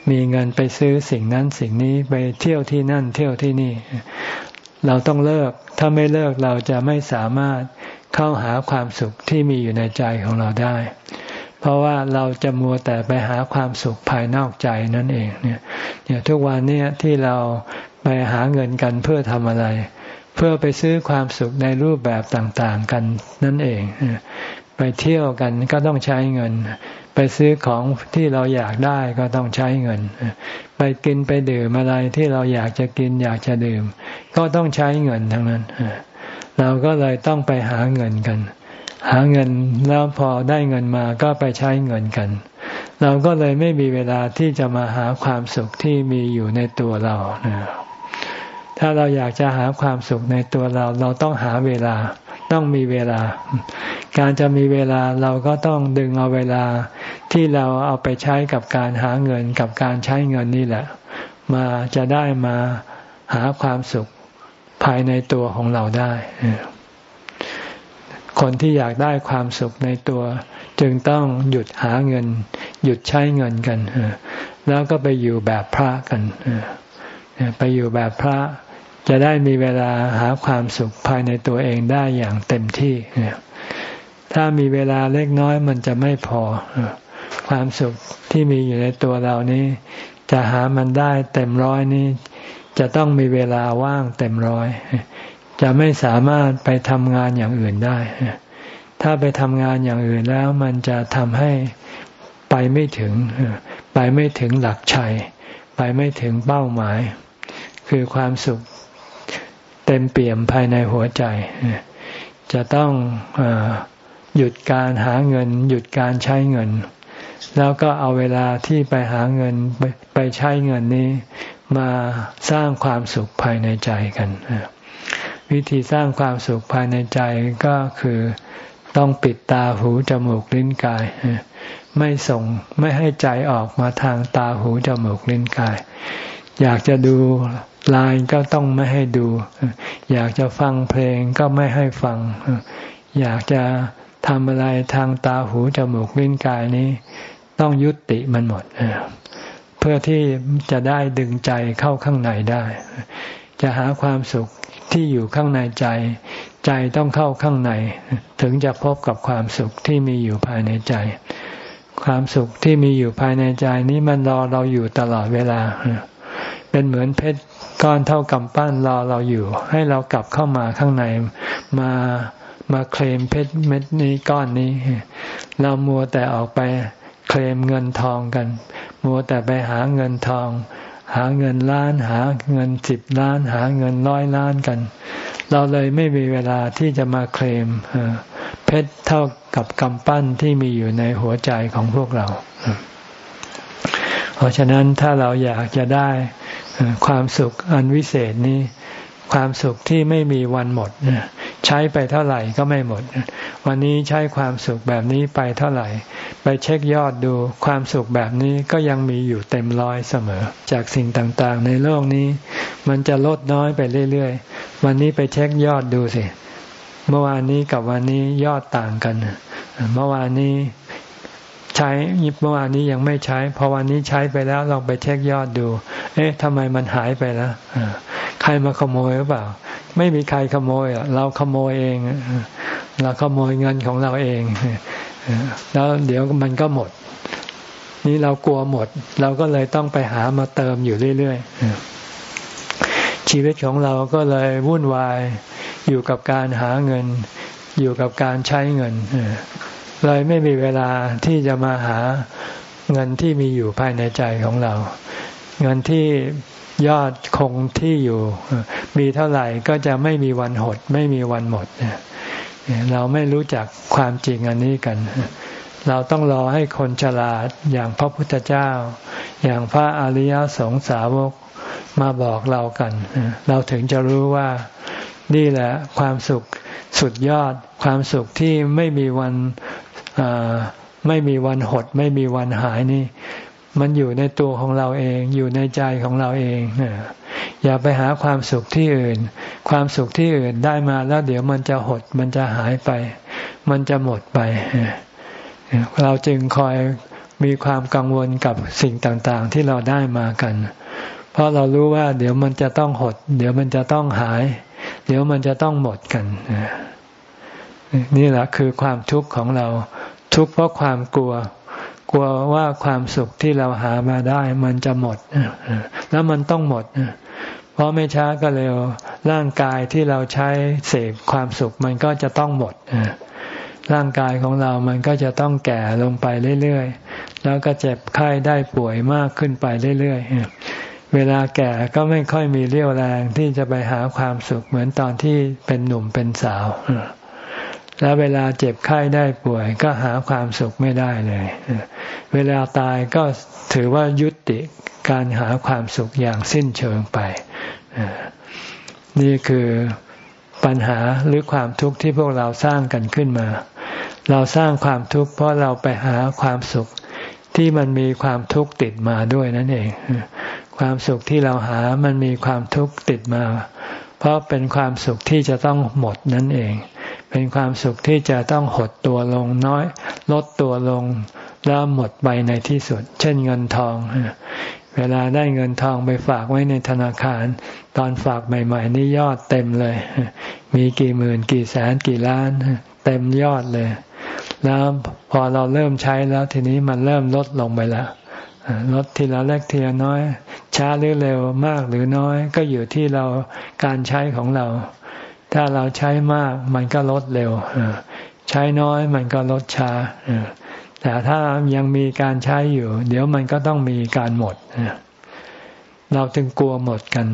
มีเงินไปซื้อสิ่งนั้นสิ่งนี้ไปเที่ยวที่นั่นเที่ยวที่นี่ เราต้องเลิก ถ้าไม่เลิกเราจะไม่สามารถเข้าหาความสุขที่มีอยู่ในใจของเราได้ เพราะว่าเราจะมัวแต่ไปหาความสุขภายนอกใจนั่นเองเนี่ยเนี่ยทุกวันนี้ที่เราไปหาเงินกันเพื่อทำอะไร เพื่อไปซื้อความสุขในรูปแบบต่างๆกันนั่นเองไปเที่ยวกันก็ต้องใช้เงิน ไปซื้อของที่เราอยากได้ก็ต้องใช้เงิน ไปกินไปดื่มอะไรที่เราอยากจะกินอยากจะดื่ม ก็ต้องใช้เงินทั้งนั้นเราก็เลยต้องไปหาเงินกัน หาเงินแล้วพอได้เงินมาก็ไปใช้เงินกัน เราก็เลยไม่มีเวลาที่จะมาหาความสุขที่มีอยู่ในตัวเราถ้าเราอยากจะหาความสุขในตัวเรา เราต้องหาเวลาต้องมีเวลา การจะมีเวลาเราก็ต้องดึงเอาเวลาที่เราเอาไปใช้กับการหาเงินกับการใช้เงินนี่แหละ มาจะได้มาหาความสุขภายในตัวของเราได้ คนที่อยากได้ความสุขในตัว จึงต้องหยุดหาเงิน หยุดใช้เงินกันแล้วก็ไปอยู่แบบพระกันไปอยู่แบบพระจะได้มีเวลาหาความสุขภายในตัวเองได้อย่างเต็มที่ถ้ามีเวลาเล็กน้อยมันจะไม่พอ ความสุขที่มีอยู่ในตัวเรานี้ จะหามันได้เต็มร้อยนี้ จะต้องมีเวลาว่างเต็มร้อย จะไม่สามารถไปทำงานอย่างอื่นได้ ถ้าไปทำงานอย่างอื่นแล้วมันจะทำให้ไปไม่ถึง ไปไม่ถึงหลักชัย ไปไม่ถึงเป้าหมาย คือความสุขเต็มเปี่ยมภายในหัวใจ จะต้องอหยุดการหาเงิน หยุดการใช้เงิน แล้วก็เอาเวลาที่ไปหาเงินไปใช้เงินนี้ มาสร้างความสุขภายในใจกัน วิธีสร้างความสุขภายในใจก็คือต้องปิดตาหูจมูกลิ้นกาย ไม่ส่งไม่ให้ใจออกมาทางตาหูจมูกลิ้นกาย อยากจะดูลน์ก็ต้องไม่ให้ดู อยากจะฟังเพลงก็ไม่ให้ฟัง อยากจะทำอะไรทางตาหูจมูกลิ้นกายนี้ ต้องยุติมันหมด เพื่อที่จะได้ดึงใจเข้าข้างในได้ จะหาความสุขที่อยู่ข้างในใจ ใจต้องเข้าข้างใน ถึงจะพบกับความสุขที่มีอยู่ภายในใจ ความสุขที่มีอยู่ภายในใจนี้มันรอเราอยู่ตลอดเวลา เป็นเหมือนเพชรก้อนเท่ากำปั้นรอเราอยู่ ให้เรากลับเข้ามาข้างในมามาเคลมเพชรเม็ดนี้ก้อนนี้ เรามัวแต่ออกไปเคลมเงินทองกัน มัวแต่ไปหาเงินทอง หาเงินล้านหาเงินสิบล้าน หาเงินร้อยล้านกัน เราเลยไม่มีเวลาที่จะมาเคลมเพชรเท่ากับกำปั้นที่มีอยู่ในหัวใจของพวกเรา เพราะฉะนั้นถ้าเราอยากจะได้ความสุขอันวิเศษนี้ ความสุขที่ไม่มีวันหมด ใช้ไปเท่าไหร่ก็ไม่หมด วันนี้ใช้ความสุขแบบนี้ไปเท่าไหร่ ไปเช็คยอดดูความสุขแบบนี้ก็ยังมีอยู่เต็มร้อยเสมอ จากสิ่งต่างๆ ในโลกนี้ มันจะลดน้อยไปเรื่อยๆ วันนี้ไปเช็คยอดดูสิ เมื่อวานนี้กับวันนี้ยอดต่างกัน เมื่อวานนี้ใช้เมื่อวานนี้ยังไม่ใช้ พอวันนี้ใช้ไปแล้วลองไปเช็คยอดดู เอ๊ะทำไมมันหายไปแล้วใครมาขโมยหรือเปล่า ไม่มีใครขโมยเราขโมยเองเราขโมยเงินของเราเองแล้วเดี๋ยวมันก็หมด นี่เรากลัวหมด เราก็เลยต้องไปหามาเติมอยู่เรื่อยๆชีวิตของเราก็เลยวุ่นวายอยู่กับการหาเงิน อยู่กับการใช้เงินเลยไม่มีเวลาที่จะมาหาเงินที่มีอยู่ภายในใจของเรา เงินที่ ยอดคงที่อยู่ มีเท่าไหร่ก็จะไม่มีวันหด ไม่มีวันหมดเราไม่รู้จักความจริงอันนี้กัน เราต้องรอให้คนฉลาดอย่างพระพุทธเจ้า อย่างพระอริยสงสาวกมาบอกเรากัน เราถึงจะรู้ว่านี่แหละความสุขสุดยอดความสุขที่ไม่มีวันไม่มีวันหด ไม่มีวันหายนี่ มันอยู่ในตัวของเราเอง อยู่ในใจของเราเองอย่าไปหาความสุขที่อื่น ความสุขที่อื่นได้มาแล้วเดี๋ยวมันจะหด มันจะหายไป มันจะหมดไป เราจึงคอยมีความกังวลกับสิ่งต่างๆ ที่เราได้มากัน เพราะเรารู้ว่า เดี๋ยวมันจะต้องหด เดี๋ยวมันจะต้องหาย เดี๋ยวมันจะต้องหมดกันนี่แหละคือความทุกข์ของเรา ทุกข์เพราะความกลัว ลัวว่าความสุขที่เราหามาได้ มันจะหมด แล้วมันต้องหมด เพราะไม่ช้าก็เร็ว ร่างกายที่เราใช้เสพความสุขมันก็จะต้องหมดร่างกายของเรามันก็จะต้องแก่ลงไปเรื่อยๆ แล้วก็เจ็บไข้ได้ป่วยมากขึ้นไปเรื่อยๆ เวลาแก่ก็ไม่ค่อยมีเรี่ยวแรงที่จะไปหาความสุขเหมือนตอนที่เป็นหนุ่มเป็นสาว แล้วเวลาเจ็บไข้ได้ป่วย ก็หาความสุขไม่ได้เลย เวลาตายก็ถือว่ายุติการหาความสุขอย่างสิ้นเชิงไป นี่คือปัญหาหรือความทุกข์ที่พวกเราสร้างกันขึ้นมา เราสร้างความทุกข์เพราะเราไปหาความสุขที่มันมีความทุกข์ติดมาด้วยนั่นเอง ความสุขที่เราหามันมีความทุกข์ติดมา เพราะเป็นความสุขที่จะต้องหมดนั่นเอง เป็นความสุขที่จะต้องหดตัวลงน้อย ลดตัวลง แล้วหมดไปในที่สุด เช่นเงินทอง เวลาได้เงินทองไปฝากไว้ในธนาคาร ตอนฝากใหม่ ๆ นี่ยอดเต็มเลย มีกี่หมื่นกี่แสนกี่ล้าน เต็มยอดเลย แล้วพอเราเริ่มใช้แล้วทีนี้มันเริ่มลดลงไปแล้วลดทีละเล็กทีละน้อย ช้าหรือเร็วมากหรือน้อย ก็อยู่ที่เราการใช้ของเรา ถ้าเราใช้มากมันก็ลดเร็ว ใช้น้อยมันก็ลดช้า แต่ถ้ายังมีการใช้อยู่ เดี๋ยวมันก็ต้องมีการหมด เราถึงกลัวหมดกัน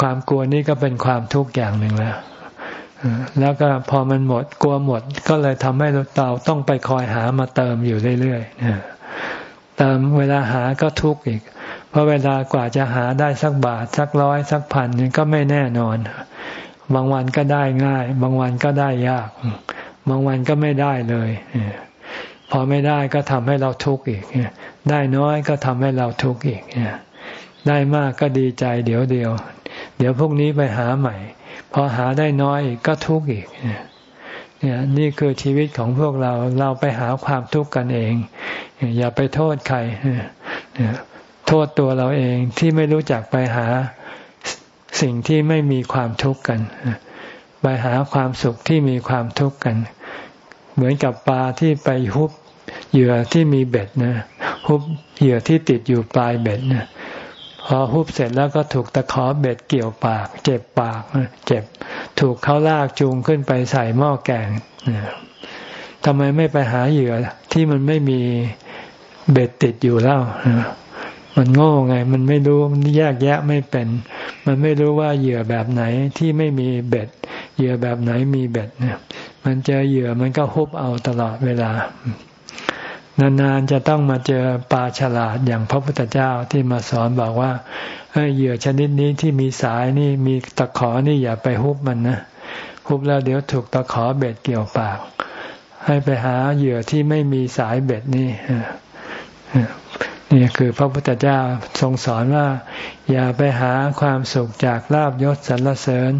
ความกลัวนี่ก็เป็นความทุกข์อย่างหนึ่งแล้วแล้วก็พอมันหมดกลัวหมดก็เลยทำให้เราต้องไปคอยหามาเติมอยู่เรื่อยๆเติมเวลาหาก็ทุกข์อีก เพราะเวลากว่าจะหาได้สักบาทสักร้อยสักพันนี่ก็ไม่แน่นอน บางวันก็ได้ง่าย บางวันก็ได้ยาก บางวันก็ไม่ได้เลยพอไม่ได้ก็ทำให้เราทุกข์อีกได้น้อยก็ทำให้เราทุกข์อีกได้มากก็ดีใจเดี๋ยวเดียว เดี๋ยวพวกนี้ไปหาใหม่ พอหาได้น้อยอีกก็ทุกข์อีกเนี่ยนี่คือชีวิตของพวกเราเราไปหาความทุกข์กันเอง อย่าไปโทษใครโทษตัวเราเองที่ไม่รู้จักไปหา สิ่งที่ไม่มีความทุกข์กัน ไปหาความสุขที่มีความทุกข์กัน เหมือนกับปลาที่ไปฮุบเหยื่อที่มีเบ็ดนะฮุบเหยื่อที่ติดอยู่ปลายเบ็ดนะพอฮุบเสร็จแล้วก็ถูกตะขอเบ็ดเกี่ยวปาก เจ็บปากเจ็บ ถูกเขาลากจูงขึ้นไปใส่หม้อแกงทำไมไม่ไปหาเหยื่อที่มันไม่มีเบ็ดติดอยู่แล้ว มันโง่ไง มันไม่รู้มันแยกแยะไม่เป็น มันไม่รู้ว่าเหยื่อแบบไหนที่ไม่มีเบ็ด เหยื่อแบบไหนมีเบ็ดเนี่ย มันเจอเหยื่อมันก็ฮุบเอาตลอดเวลานานๆจะต้องมาเจอปลาฉลาดอย่างพระพุทธเจ้าที่มาสอนบอกว่าเหยื่อชนิดนี้ที่มีสายนี่มีตะขอนี่อย่าไปฮุบมันนะฮุบแล้วเดี๋ยวถูกตะขอเบ็ดเกี่ยวปาก ให้ไปหาเหยื่อที่ไม่มีสายเบ็ดนี่ นี่คือพระพุทธเจ้าทรงสอนว่า อย่าไปหาความสุขจากลาบยศสรรเสริญ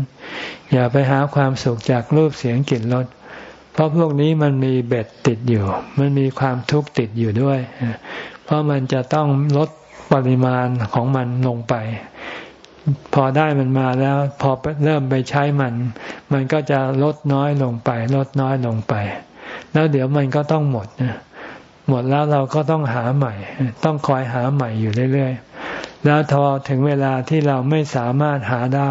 อย่าไปหาความสุขจากรูปเสียงกลิ่นรสเพราะพวกนี้มันมีเบ็ดติดอยู่ มันมีความทุกข์ติดอยู่ด้วย เพราะมันจะต้องลดปริมาณของมันลงไป พอได้มันมาแล้ว พอเริ่มไปใช้มัน มันก็จะลดน้อยลงไป ลดน้อยลงไป แล้วเดี๋ยวมันก็ต้องหมด หมดแล้วเราก็ต้องหาใหม่ ต้องคอยหาใหม่อยู่เรื่อยๆ แล้วพอถึงเวลาที่เราไม่สามารถหาได้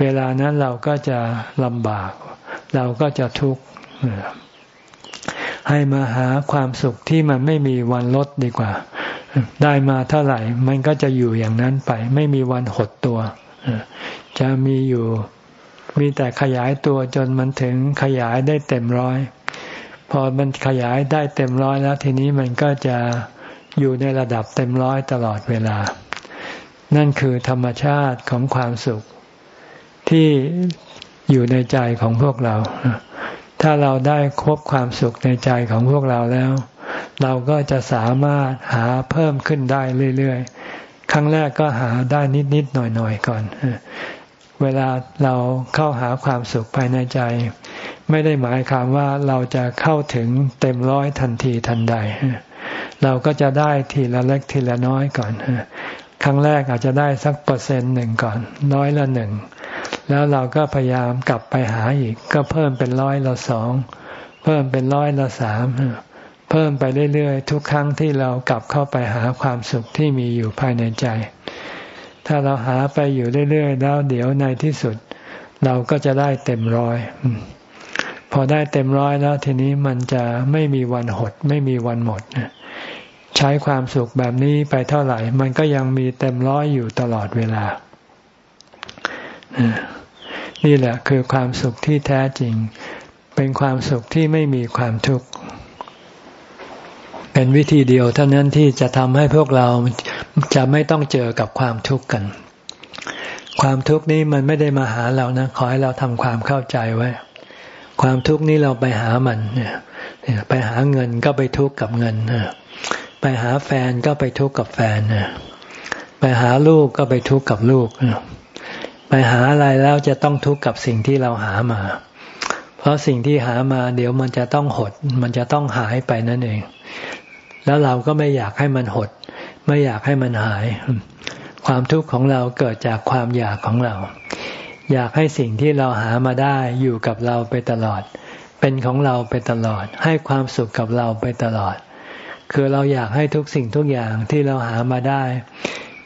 เวลานั้นเราก็จะลำบาก เราก็จะทุกข์ให้มาหาความสุขที่มันไม่มีวันลดดีกว่า ได้มาเท่าไหร่ มันก็จะอยู่อย่างนั้นไป ไม่มีวันหดตัว จะมีอยู่ มีแต่ขยายตัวจนมันถึงขยายได้เต็มร้อย พอมันขยายได้เต็มร้อยแล้วทีนี้มันก็จะอยู่ในระดับเต็มร้อยตลอดเวลา นั่นคือธรรมชาติของความสุข ที่อยู่ในใจของพวกเรา ถ้าเราได้คบความสุขในใจของพวกเราแล้ว เราก็จะสามารถหาเพิ่มขึ้นได้เรื่อยๆ ครั้งแรกก็หาได้นิดๆหน่อยๆก่อน เวลาเราเข้าหาความสุขภายในใจ ไม่ได้หมายความว่าเราจะเข้าถึงเต็มร้อยทันทีทันใด เราก็จะได้ทีละเล็กทีละน้อยก่อนครั้งแรกอาจจะได้สักเปอร์เซ็นต์หนึ่งก่อน น้อยละหนึ่ง แล้วเราก็พยายามกลับไปหาอีก ก็เพิ่มเป็นร้อยละสองเพิ่มเป็นร้อยละสามเพิ่มไปเรื่อยๆ ทุกครั้งที่เรากลับเข้าไปหาความสุขที่มีอยู่ภายในใจ ถ้าเราหาไปอยู่เรื่อยๆแล้วเดี๋ยวในที่สุด เราก็จะได้เต็มร้อย พอได้เต็มร้อยแล้วทีนี้มันจะไม่มีวันหด ไม่มีวันหมด ใช้ความสุขแบบนี้ไปเท่าไหร่ มันก็ยังมีเต็มร้อยอยู่ตลอดเวลา นี่แหละคือความสุขที่แท้จริง เป็นความสุขที่ไม่มีความทุกข์ เป็นวิธีเดียวเท่านั้นที่จะทำให้พวกเราจะไม่ต้องเจอกับความทุกข์กัน ความทุกข์นี้มันไม่ได้มาหาเรานะ ขอให้เราทำความเข้าใจไว้ ความทุกข์นี้เราไปหามันเนี่ยไปหาเงินก็ไปทุกข์กับเงินไปหาแฟนก็ไปทุกข์กับแฟนไปหาลูกก็ไปทุกข์กับลูกไปหาอะไรแล้วจะต้องทุกข์กับสิ่งที่เราหามา เพราะสิ่งที่หามาเดี๋ยวมันจะต้องหด มันจะต้องหายไปนั่นเอง แล้วเราก็ไม่อยากให้มันหด ไม่อยากให้มันหาย ความทุกข์ของเราเกิดจากความอยากของเรา อยากให้สิ่งที่เราหามาได้อยู่กับเราไปตลอด เป็นของเราไปตลอด ให้ความสุขกับเราไปตลอด คือเราอยากให้ทุกสิ่งทุกอย่างที่เราหามาได้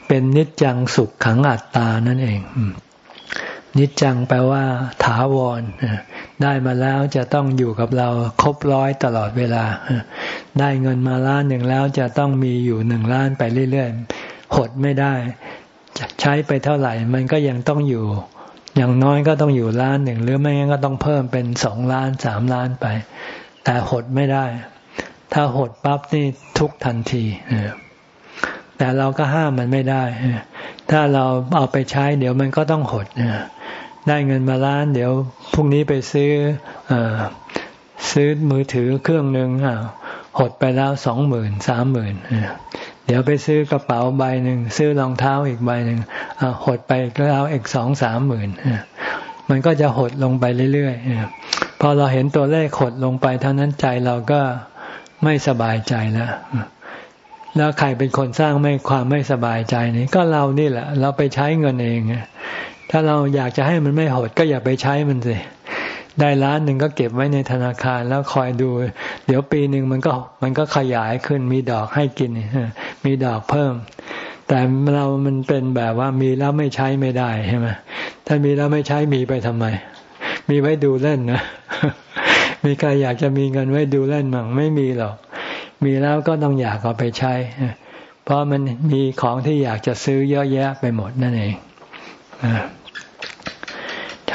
เป็นนิจจังสุขขังอัตตานั่นเองนิจจังแปลว่า ถาวรได้มาแล้วจะต้องอยู่กับเราครบร้อยตลอดเวลา ได้เงินมาล้านหนึ่งแล้วจะต้องมีอยู่หนึ่งล้านไปเรื่อยๆ หดไม่ได้ ใช้ไปเท่าไหร่มันก็ยังต้องอยู่ อย่างน้อยก็ต้องอยู่ล้านหนึ่งหรือไม่งั้นก็ต้องเพิ่มเป็นสองล้านสามล้านไป แต่หดไม่ได้ ถ้าหดปั๊บนี่ทุกทันทีแต่เราก็ห้ามมันไม่ได้ ถ้าเราเอาไปใช้ เดี๋ยวมันก็ต้องหดได้เงินมาล้าน เดี๋ยวพรุ่งนี้ไปซื้ออซื้อมือถือเครื่องหนึ่ง หดไปแล้วสองหมื่นสามหมื่นเดี๋ยวไปซื้อกระเป๋าใบหนึ่งซื้อรองเท้าอีกใบหนึ่งหดไปแล้วอีกสองสามหมื่นมันก็จะหดลงไปเรื่อยๆพอเราเห็นตัวเลขหดลงไปเท่านั้นใจเราก็ไม่สบายใจแล้วแล้วใครเป็นคนสร้างไม่ความไม่สบายใจนี้ก็เรานี่แหละ เราไปใช้เงินเองถ้าเราอยากจะให้มันไม่หดก็อย่าไปใช้มันสิ ได้ล้านหนึ่งก็เก็บไว้ในธนาคารแล้วคอยดู เดี๋ยวปีหนึ่งมันก็มันก็ขยายขึ้นมีดอกให้กินมีดอกเพิ่ม แต่เรามันเป็นแบบว่ามีแล้วไม่ใช้ไม่ได้ใช่ไหมถ้ามีแล้วไม่ใช้มีไปทำไม มีไว้ดูเล่นนะมีใครอยากจะมีเงินไว้ดูเล่นมั่งไม่มีหรอก มีแล้วก็ต้องอยากเอาไปใช้ เพราะมันมีของที่อยากจะซื้อเยอะแยะไปหมดนั่นเองอะ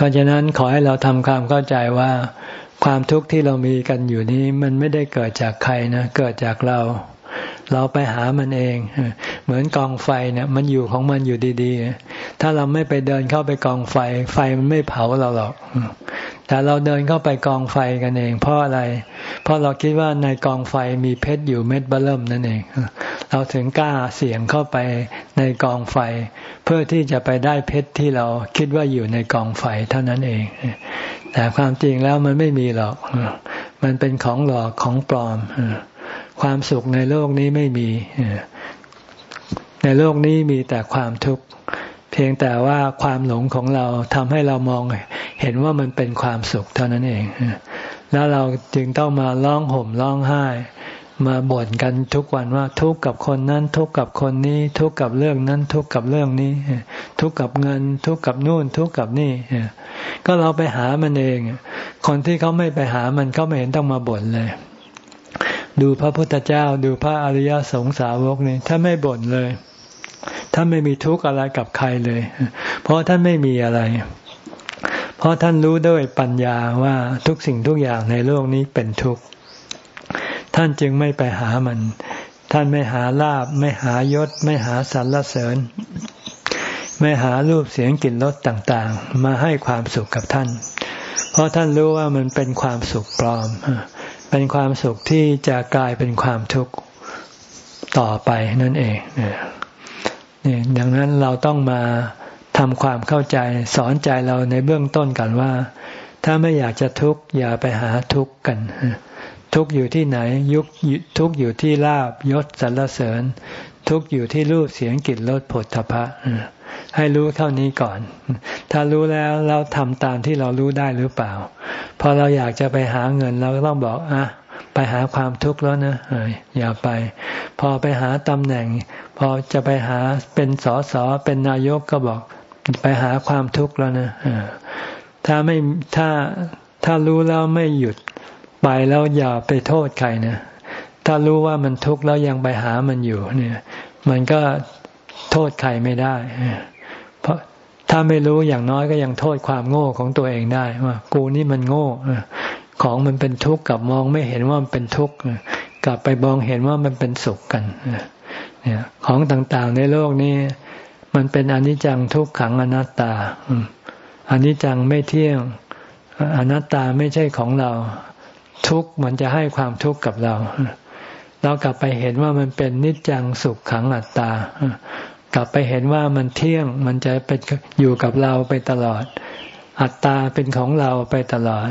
เพราะฉะนั้นขอให้เราทำความเข้าใจว่าความทุกข์ที่เรามีกันอยู่นี้มันไม่ได้เกิดจากใครนะ เกิดจากเรา เราไปหามันเอง เหมือนกองไฟเนี่ยมันอยู่ของมันอยู่ดีๆ ถ้าเราไม่ไปเดินเข้าไปกองไฟ ไฟมันไม่เผาเราหรอก แต่เราเดินเข้าไปกองไฟกันเอง เพราะอะไร เพราะเราคิดว่าในกองไฟมีเพชรอยู่เม็ดเบิ่มนั่นเอง เราถึงกล้าเสี่ยงเข้าไปในกองไฟ เพื่อที่จะไปได้เพชรที่เราคิดว่าอยู่ในกองไฟเท่านั้นเอง แต่ความจริงแล้วมันไม่มีหรอก มันเป็นของหลอกของปลอม ความสุขในโลกนี้ไม่มี ในโลกนี้มีแต่ความทุกข์ เพียงแต่ว่าความหลงของเราทำให้เรามองเห็นว่ามันเป็นความสุขเท่านั้นเอง แล้วเราจึงต้องมาร้องห่มร้องไห้ มาบ่นกันทุกวันว่าทุกข์กับคนนั้น ทุกข์กับคนนี้ ทุกข์กับเรื่องนั้น ทุกข์กับเรื่องนี้ ทุกข์กับเงิน ทุกข์กับนู่น ทุกข์กับนี่ก็เราไปหามันเอง คนที่เขาไม่ไปหามันเขาไม่เห็นต้องมาบ่นเลย ดูพระพุทธเจ้า ดูพระอริยสงสาวกนี่ถ้าไม่บ่นเลย ท่านไม่มีทุกข์อะไรกับใครเลย เพราะท่านไม่มีอะไร เพราะท่านรู้ด้วยปัญญาว่าทุกสิ่งทุกอย่างในโลกนี้เป็นทุกข์ ท่านจึงไม่ไปหามัน ท่านไม่หาลาบ ไม่หายศ ไม่หาสรรเสริญ ไม่หารูปเสียงกลิ่นรสต่างๆ มาให้ความสุขกับท่าน เพราะท่านรู้ว่ามันเป็นความสุขปลอม เป็นความสุขที่จะกลายเป็นความทุกข์ต่อไปนั่นเองนี่ นี่ยดังนั้นเราต้องมาทำความเข้าใจสอนใจเราในเบื้องต้นกันว่า ถ้าไม่อยากจะทุกข์อย่าไปหาทุกข์กัน ทุกข์อยู่ที่ไหนยุคทุกข์อยู่ที่ลาบยศสรรเสริญ ทุกข์อยู่ที่รูปเสียงกลิ่นรสผลทพะให้รู้เท่านี้ก่อน ถ้ารู้แล้วเราทำตามที่เรารู้ได้หรือเปล่า พอเราอยากจะไปหาเงินเราก็ต้องบอกอะไปหาความทุกข์แล้วนะอย่าไป พอไปหาตำแหน่ง พอจะไปหาเป็นสอสอเป็นนายกก็บอกไปหาความทุกข์แล้วนะถ้าไม่ถ้าถ้ารู้แล้วไม่หยุดไปแล้วอย่าไปโทษใครนะถ้ารู้ว่ามันทุกข์แล้วยังไปหามันอยู่เนี่ย มันก็โทษใครไม่ได้เพราะถ้าไม่รู้อย่างน้อยก็ยังโทษความโง่ของตัวเองได้ว่ากูนี่มันโง่ของมันเป็นทุกข์กับมองไม่เห็นว่ามันเป็นทุกข์กลับไปมองเห็นว่ามันเป็นสุขกัน เนี่ยของต่างๆในโลกนี้ มันเป็นอนิจจังทุกขังอนัตตาอนิจจังไม่เที่ยงอนัตตาไม่ใช่ของเรา ทุกมันจะให้ความทุกข์กับเรา เรากลับไปเห็นว่ามันเป็นนิจจังสุขขังอัตตากลับไปเห็นว่ามันเที่ยงมันจะเป็นอยู่กับเราไปตลอด อัตตาเป็นของเราไปตลอด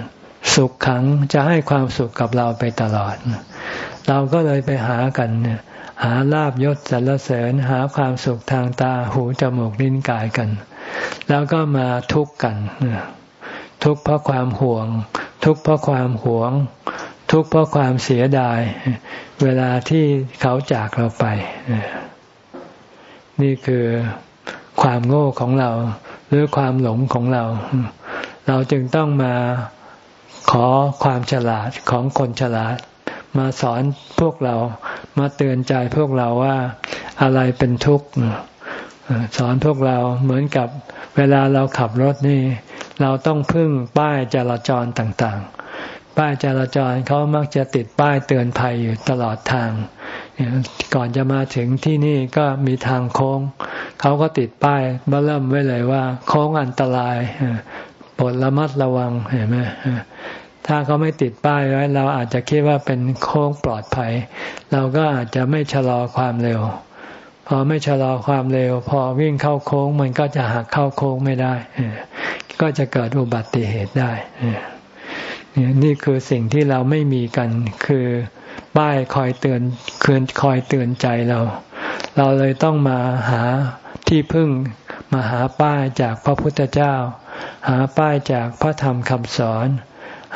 สุขขังจะให้ความสุขกับเราไปตลอด เราก็เลยไปหากันเนี่ย หาลาบยศสรรเสริญหาความสุขทางตาหูจมูกลิ้นกายกัน แล้วก็มาทุกข์กัน ทุกข์เพราะความห่วง ทุกข์เพราะความหวง ทุกข์เพราะความเสียดาย เวลาที่เขาจากเราไป นี่คือความโง่ของเรา หรือความหลงของเรา เราจึงต้องมาขอความฉลาดของคนฉลาด มาสอนพวกเรา มาเตือนใจพวกเราว่าอะไรเป็นทุกข์สอนพวกเราเหมือนกับเวลาเราขับรถนี่ เราต้องพึ่งป้ายจราจรต่างๆ ป้ายจราจรเขามักจะติดป้ายเตือนภัยอยู่ตลอดทาง ก่อนจะมาถึงที่นี่ก็มีทางโค้ง เขาก็ติดป้ายบเริ่มไว้เลยว่า โค้งอันตรายโปรดระมัดระวังเห็นไหม ถ้าเขาไม่ติดป้ายไว้เราอาจจะคิดว่าเป็นโค้งปลอดภัย เราก็อาจจะไม่ชะลอความเร็ว พอไม่ชะลอความเร็ว พอวิ่งเข้าโค้งมันก็จะหักเข้าโค้งไม่ได้ ก็จะเกิดอุบัติเหตุได้นี่คือสิ่งที่เราไม่มีกันคือป้ายคอยเตือนคืนคอยเตือนใจเรา เราเลยต้องมาหาที่พึ่งมาหาป้ายจากพระพุทธเจ้า หาป้ายจากพระธรรมคำสอน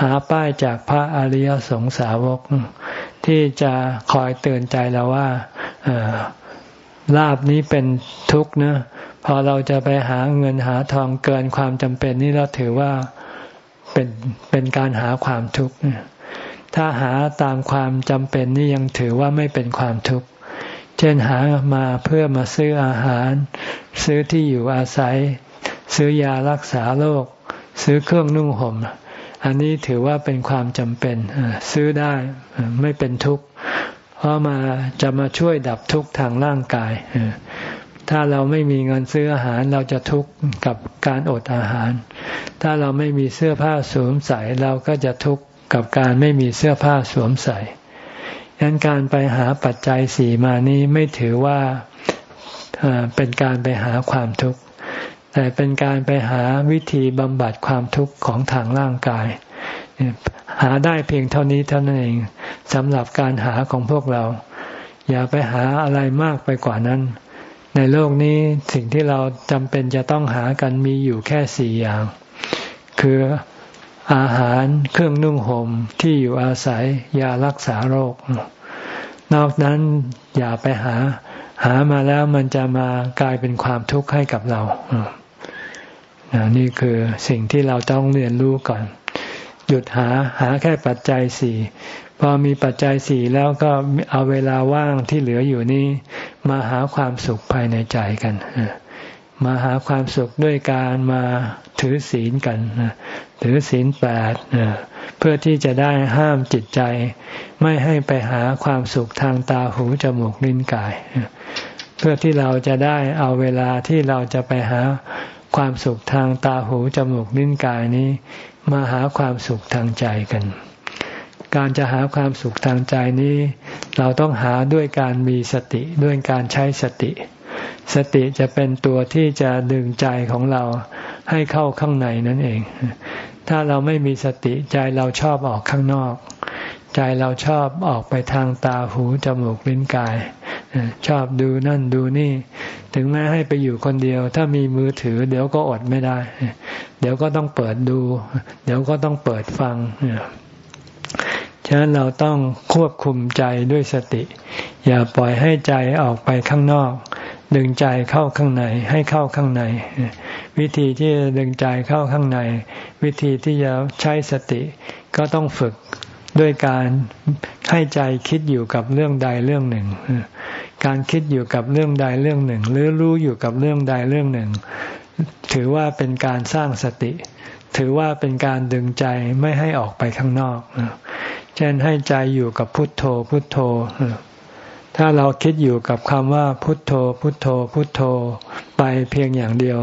หาป้ายจากพระอริยสงสาวก ที่จะคอยเตือนใจเราว่าลาบนี้เป็นทุกข์นะพอเราจะไปหาเงินหาทองเกินความจำเป็นนี่เราถือว่าเป็นเป็นการหาความทุกข์ถ้าหาตามความจำเป็นนี่ยังถือว่าไม่เป็นความทุกข์เช่นหามาเพื่อมาซื้ออาหาร ซื้อที่อยู่อาศัย ซื้อยารักษาโรคซื้อเครื่องนุ่งห่ม อันนี้ถือว่าเป็นความจำเป็นซื้อได้ไม่เป็นทุกข์เพราะมาจะมาช่วยดับทุกข์ทางร่างกายถ้าเราไม่มีเงินซื้ออาหารเราจะทุกข์กับการอดอาหาร ถ้าเราไม่มีเสื้อผ้าสวมใส่เราก็จะทุกข์กับการไม่มีเสื้อผ้าสวมใส่ยันการไปหาปัจจัยสี่มานี้ไม่ถือว่าเป็นการไปหาความทุกข์ แต่เป็นการไปหาวิธีบำบัดความทุกข์ของทางร่างกาย หาได้เพียงเท่านี้เท่านั้นเองสำหรับการหาของพวกเรา อย่าไปหาอะไรมากไปกว่านั้น ในโลกนี้สิ่งที่เราจำเป็นจะต้องหากันมีอยู่แค่สี่อย่าง คืออาหารเครื่องนุ่งหม่มที่อยู่อาศัยยารักษาโรคนอกนั้นอย่าไปหา หามาแล้วมันจะมากลายเป็นความทุกข์ให้กับเรา นี่คือสิ่งที่เราต้องเรียนรู้ก่อน หยุดหาหาแค่ปัจจัยสี่พอมีปัจจัยสี่แล้วก็เอาเวลาว่างที่เหลืออยู่นี้ มาหาความสุขภายในใจกันมาหาความสุขด้วยการมาถือศีลกันถือศีลแปดเพื่อที่จะได้ห้ามจิตใจ ไม่ให้ไปหาความสุขทางตาหูจมูกลิ้นกาย เพื่อที่เราจะได้เอาเวลาที่เราจะไปหา ความสุขทางตาหูจมูกลิ้นกายนี้ มาหาความสุขทางใจกัน การจะหาความสุขทางใจนี้ เราต้องหาด้วยการมีสติด้วยการใช้สติ สติจะเป็นตัวที่จะดึงใจของเราให้เข้าข้างในนั่นเอง ถ้าเราไม่มีสติใจเราชอบออกข้างนอกใจเราชอบออกไปทางตาหูจมูกลิ้นกาย ชอบดูนั่นดูนี่ ถึงแม้ให้ไปอยู่คนเดียว ถ้ามีมือถือ เดี๋ยวก็อดไม่ได้ เดี๋ยวก็ต้องเปิดดู เดี๋ยวก็ต้องเปิดฟังฉะนั้นเราต้องควบคุมใจด้วยสติ อย่าปล่อยให้ใจออกไปข้างนอก ดึงใจเข้าข้างในให้เข้าข้างใน วิธีที่จะดึงใจเข้าข้างใน วิธีที่จะใช้สติ ก็ต้องฝึกด้วยการให้ใจคิดอยู่กับเรื่องใดเรื่องหนึ่ง การคิดอยู่กับเรื่องใดเรื่องหนึ่ง หรือรู้อยู่กับเรื่องใดเรื่องหนึ่ง ถือว่าเป็นการสร้างสติ ถือว่าเป็นการดึงใจไม่ให้ออกไปข้างนอกเช่นให้ใจอยู่กับพุทโธพุทโธ ถ้าเราคิดอยู่กับคำว่าพุทโธ พุทโธ พุทโธ ไปเพียงอย่างเดียว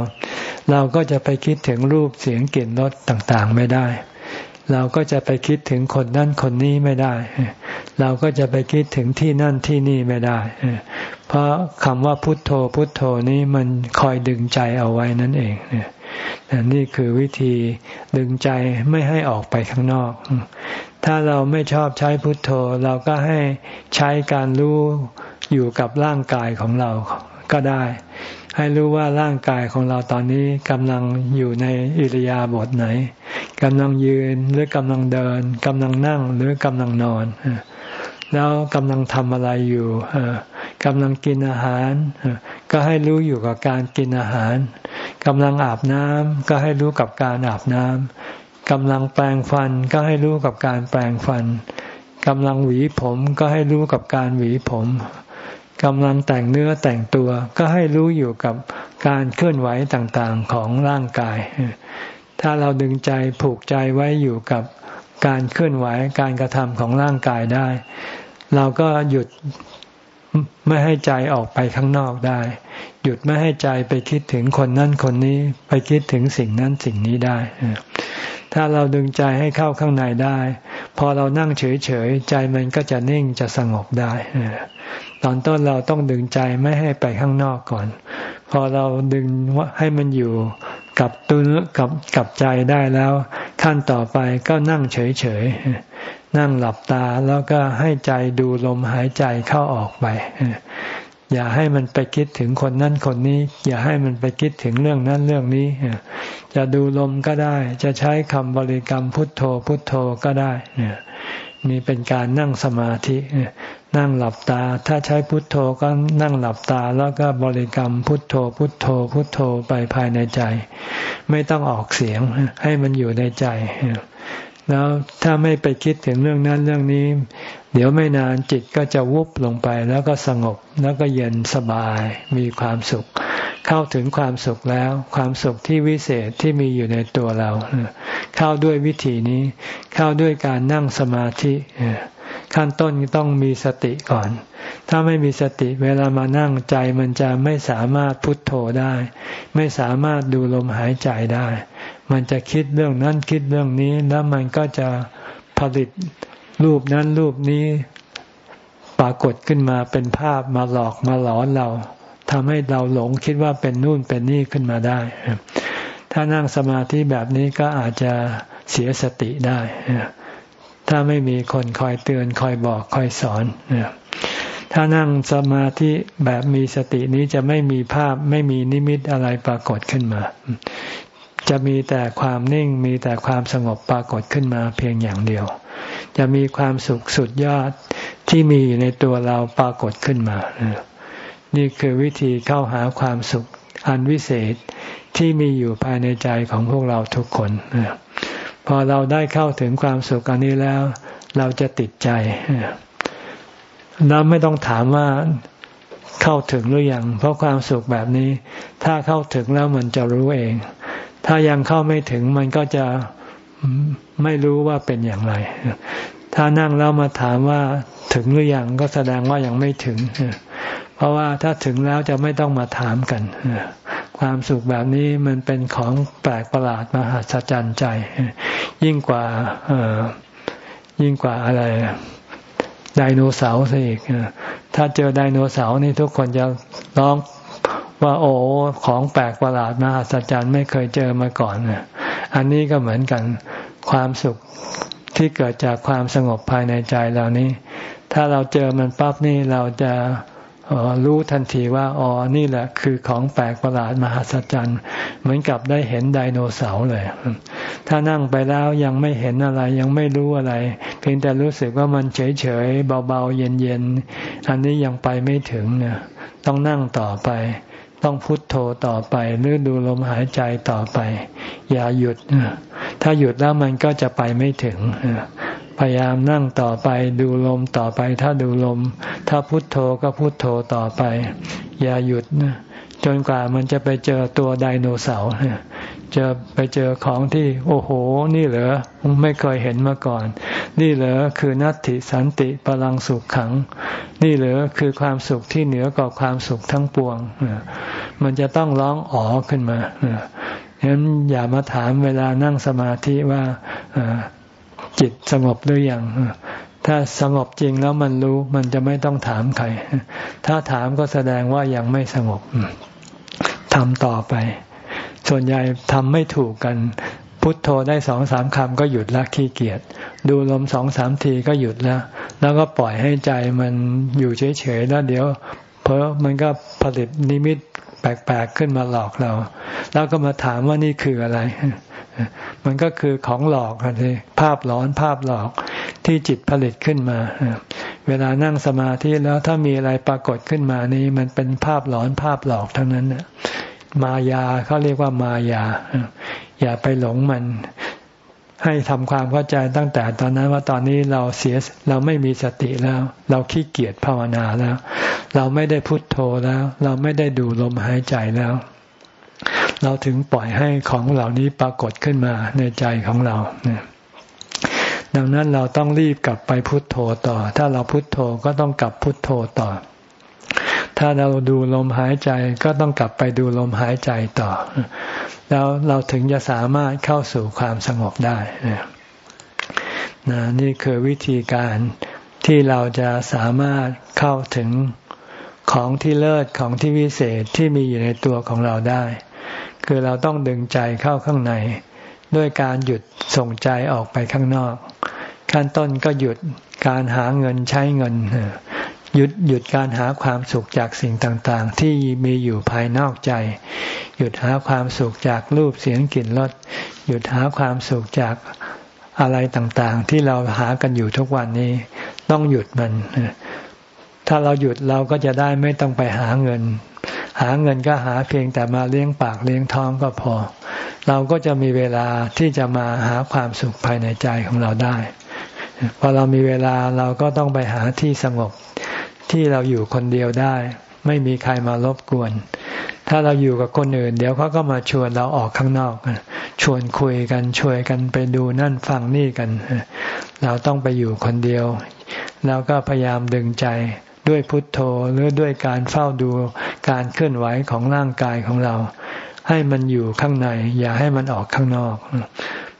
เราก็จะไปคิดถึงรูปเสียงกลิ่นรสต่างๆไม่ได้ เราก็จะไปคิดถึงคนนั่นคนนี้ไม่ได้ เราก็จะไปคิดถึงที่นั่นที่นี่ไม่ได้ เพราะคำว่าพุทโธพุทโธนี้มันคอยดึงใจเอาไว้นั่นเองนี่คือวิธีดึงใจไม่ให้ออกไปข้างนอก ถ้าเราไม่ชอบใช้พุทโธ เราก็ให้ใช้การรู้อยู่กับร่างกายของเราก็ได้ ให้รู้ว่าร่างกายของเราตอนนี้กำลังอยู่ในอิริยาบถไหนกำลังยืนหรือกำลังเดินกำลังนั่งหรือกำลังนอน แล้วกำลังทำอะไรอยู่กำลังกินอาหาร ก็ให้รู้อยู่กับการกินอาหารกำลังอาบน้ำก็ให้รู้กับการอาบน้ำกำลังแปลงฟันก็ให้รู้กับการแปลงฟันกำลังหวีผมก็ให้รู้กับการหวีผม กำลังแต่งเนื้อแต่งตัว ก็ให้รู้อยู่กับการเคลื่อนไหวต่างๆของร่างกาย ถ้าเราดึงใจผูกใจไว้อยู่กับการเคลื่อนไหวการกระทำของร่างกายได้ เราก็หยุดไม่ให้ใจออกไปข้างนอกได้ หยุดไม่ให้ใจไปคิดถึงคนนั้นคนนี้ ไปคิดถึงสิ่งนั้นสิ่งนี้ได้ ถ้าเราดึงใจให้เข้าข้างในได้ พอเรานั่งเฉยๆ ใจมันก็จะนิ่งจะสงบได้ตอนต้นเราต้องดึงใจไม่ให้ไปข้างนอกก่อน พอเราดึงให้มันอยู่กับตัวกับกับใจได้แล้ว ขั้นต่อไปก็นั่งเฉยๆนั่งหลับตาแล้วก็ให้ใจดูลมหายใจเข้าออกไป อย่าให้มันไปคิดถึงคนนั้นคนนี้ อย่าให้มันไปคิดถึงเรื่องนั้นเรื่องนี้จะดูลมก็ได้ จะใช้คำบริกรรมพุทโธพุทโธก็ได้นี่เป็นการนั่งสมาธินั่งหลับตา ถ้าใช้พุทโธก็นั่งหลับตา แล้วก็บริกรรมพุทโธ พุทโธ พุทโธไปภายในใจ ไม่ต้องออกเสียงให้มันอยู่ในใจ แล้วถ้าไม่ไปคิดถึงเรื่องนั้นเรื่องนี้ เดี๋ยวไม่นานจิตก็จะวุบลงไป แล้วก็สงบแล้วก็เย็นสบายมีความสุข เข้าถึงความสุขแล้ว ความสุขที่วิเศษที่มีอยู่ในตัวเรา เข้าด้วยวิธีนี้ เข้าด้วยการนั่งสมาธิขั้นต้นต้องมีสติก่อน ถ้าไม่มีสติเวลามานั่งใจมันจะไม่สามารถพุทโธได้ ไม่สามารถดูลมหายใจได้ มันจะคิดเรื่องนั้นคิดเรื่องนี้ แล้วมันก็จะผลิตรูปนั้นรูปนี้ปรากฏขึ้นมาเป็นภาพมาหลอกมาหลอนเราทำให้เราหลงคิดว่าเป็นนู่นเป็นนี่ขึ้นมาได้ ถ้านั่งสมาธิแบบนี้ก็อาจจะเสียสติได้ ถ้าไม่มีคนคอยเตือนคอยบอกคอยสอน ถ้านั่งสมาธิแบบมีสตินี้จะไม่มีภาพไม่มีนิมิตอะไรปรากฏขึ้นมา จะมีแต่ความนิ่งมีแต่ความสงบปรากฏขึ้นมาเพียงอย่างเดียว จะมีความสุขสุดยอดที่มีอยู่ในตัวเราปรากฏขึ้นมา นี่คือวิธีเข้าหาความสุขอันวิเศษที่มีอยู่ภายในใจของพวกเราทุกคนพอเราได้เข้าถึงความสุขอันนี้แล้ว เราจะติดใจเราไม่ต้องถามว่าเข้าถึงหรือยังเพราะความสุขแบบนี้ ถ้าเข้าถึงแล้วมันจะรู้เอง ถ้ายังเข้าไม่ถึงมันก็จะไม่รู้ว่าเป็นอย่างไร ถ้านั่งแล้วมาถามว่าถึงหรือยังก็แสดงว่ายังไม่ถึง เพราะว่าถ้าถึงแล้วจะไม่ต้องมาถามกัน ความสุขแบบนี้มันเป็นของแปลกประหลาดมหัศจรรย์ใจ ยิ่งกว่ายิ่งกว่าอะไรไดโนเสาร์ซะอีกถ้าเจอไดโนเสาร์นี่ทุกคนจะร้อง ว่าโอ้ของแปลกประหลาดมหัศจรรย์ไม่เคยเจอมาก่อนอันนี้ก็เหมือนกันความสุขที่เกิดจากความสงบภายในใจเรานี้ ถ้าเราเจอมันปั๊บนี่เราจะรู้ทันทีว่าอ๋อนี่แหละคือของแปลกประหลาดมหัศจรรย์ เหมือนกับได้เห็นไดโนเสาร์เลย ถ้านั่งไปแล้วยังไม่เห็นอะไรยังไม่รู้อะไร เพียงแต่รู้สึกว่ามันเฉยเฉยเบาๆเย็นๆ อันนี้ยังไปไม่ถึงเนี่ยต้องนั่งต่อไป ต้องพุทโธต่อไปหรือดูลมหายใจต่อไป อย่าหยุด ถ้าหยุดแล้วมันก็จะไปไม่ถึง พยายามนั่งต่อไปดูลมต่อไป ถ้าดูลม ถ้าพุทโธก็พุทโธต่อไป อย่าหยุดจนกว่ามันจะไปเจอตัวไดโนเสาร์จะไปเจอของที่ โอ้โห นี่เหรอไม่เคยเห็นมาก่อน นี่เหรอคือนัตติสันติพลังสุขขัง นี่เหรอคือความสุขที่เหนือกว่าความสุขทั้งปวง มันจะต้องร้องอ๋อขึ้นมาฉะนั้นอย่ามาถามเวลานั่งสมาธิว่าจิตสงบหรือยังถ้าสงบจริงแล้วมันรู้มันจะไม่ต้องถามใคร ถ้าถามก็แสดงว่ายังไม่สงบทำต่อไป ส่วนใหญ่ทำไม่ถูกกัน พุทโธได้สองสามคำก็หยุดละขี้เกียจดูลมสองสามทีก็หยุดแล้วแล้วก็ปล่อยให้ใจมันอยู่เฉยๆแล้วเดี๋ยวเพอมันก็ผลิตนิมิต แปลกๆขึ้นมาหลอกเรา แล้วก็มาถามว่านี่คืออะไร มันก็คือของหลอกเลยภาพหลอนภาพหลอกที่จิตผลิตขึ้นมา เวลานั่งสมาธิแล้วถ้ามีอะไรปรากฏขึ้นมานี่มันเป็นภาพหลอนภาพหลอกทั้งนั้นมายาเขาเรียกว่ามายา อย่าไปหลงมัน ให้ทำความเข้าใจตั้งแต่ตอนนั้นว่าตอนนี้เราเสียเราไม่มีสติแล้ว เราขี้เกียจภาวนาแล้ว เราไม่ได้พุทโธแล้ว เราไม่ได้ดูลมหายใจแล้ว เราถึงปล่อยให้ของเหล่านี้ปรากฏขึ้นมาในใจของเราดังนั้นเราต้องรีบกลับไปพุทโธต่อ ถ้าเราพุทโธก็ต้องกลับพุทโธต่อ ถ้าเราดูลมหายใจก็ต้องกลับไปดูลมหายใจต่อ แล้วเราถึงจะสามารถเข้าสู่ความสงบได้นะนี่คือวิธีการที่เราจะสามารถเข้าถึงของที่เลิศของที่วิเศษที่มีอยู่ในตัวของเราได้ คือเราต้องดึงใจเข้าข้างใน ด้วยการหยุดส่งใจออกไปข้างนอก ขั้นต้นก็หยุดการหาเงินใช้เงิน หยุดหยุดการหาความสุขจากสิ่งต่างๆ ที่มีอยู่ภายนอกใจ หยุดหาความสุขจากรูปเสียงกลิ่นรสหยุดหาความสุขจากอะไรต่างๆ ที่เราหากันอยู่ทุกวันนี้ ต้องหยุดมัน ถ้าเราหยุดเราก็จะได้ไม่ต้องไปหาเงิน หาเงินก็หาเพียงแต่มาเลี้ยงปากเลี้ยงท้องก็พอ เราก็จะมีเวลาที่จะมาหาความสุขภายในใจของเราได้พอเรามีเวลาเราก็ต้องไปหาที่สงบ ที่เราอยู่คนเดียวได้ ไม่มีใครมารบกวน ถ้าเราอยู่กับคนอื่น เดี๋ยวเขาก็มาชวนเราออกข้างนอก ชวนคุยกันช่วยกันไปดูนั่นฟังนี่กัน เราต้องไปอยู่คนเดียว แล้วก็พยายามดึงใจด้วยพุทโธหรือด้วยการเฝ้าดูการเคลื่อนไหวของร่างกายของเรา ให้มันอยู่ข้างใน อย่าให้มันออกข้างนอก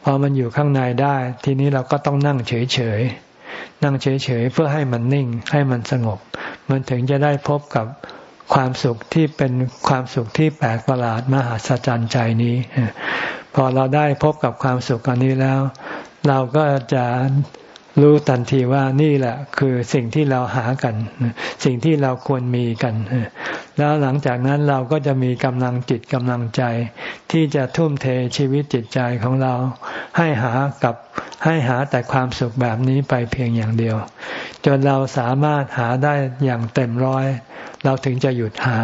พอมันอยู่ข้างในได้ ทีนี้เราก็ต้องนั่งเฉยๆนั่งเฉยๆเพื่อให้มันนิ่ง ให้มันสงบ มันถึงจะได้พบกับความสุขที่เป็นความสุขที่แปลกประหลาดมหัศจรรย์ใจนี้ พอเราได้พบกับความสุขอันนี้แล้ว เราก็จะ รู้ทันทีว่านี่แหละคือสิ่งที่เราหากัน สิ่งที่เราควรมีกัน แล้วหลังจากนั้นเราก็จะมีกำลังจิตกำลังใจ ที่จะทุ่มเทชีวิตจิตใจของเรา ให้หากับให้หาแต่ความสุขแบบนี้ไปเพียงอย่างเดียว จนเราสามารถหาได้อย่างเต็มร้อย เราถึงจะหยุดหา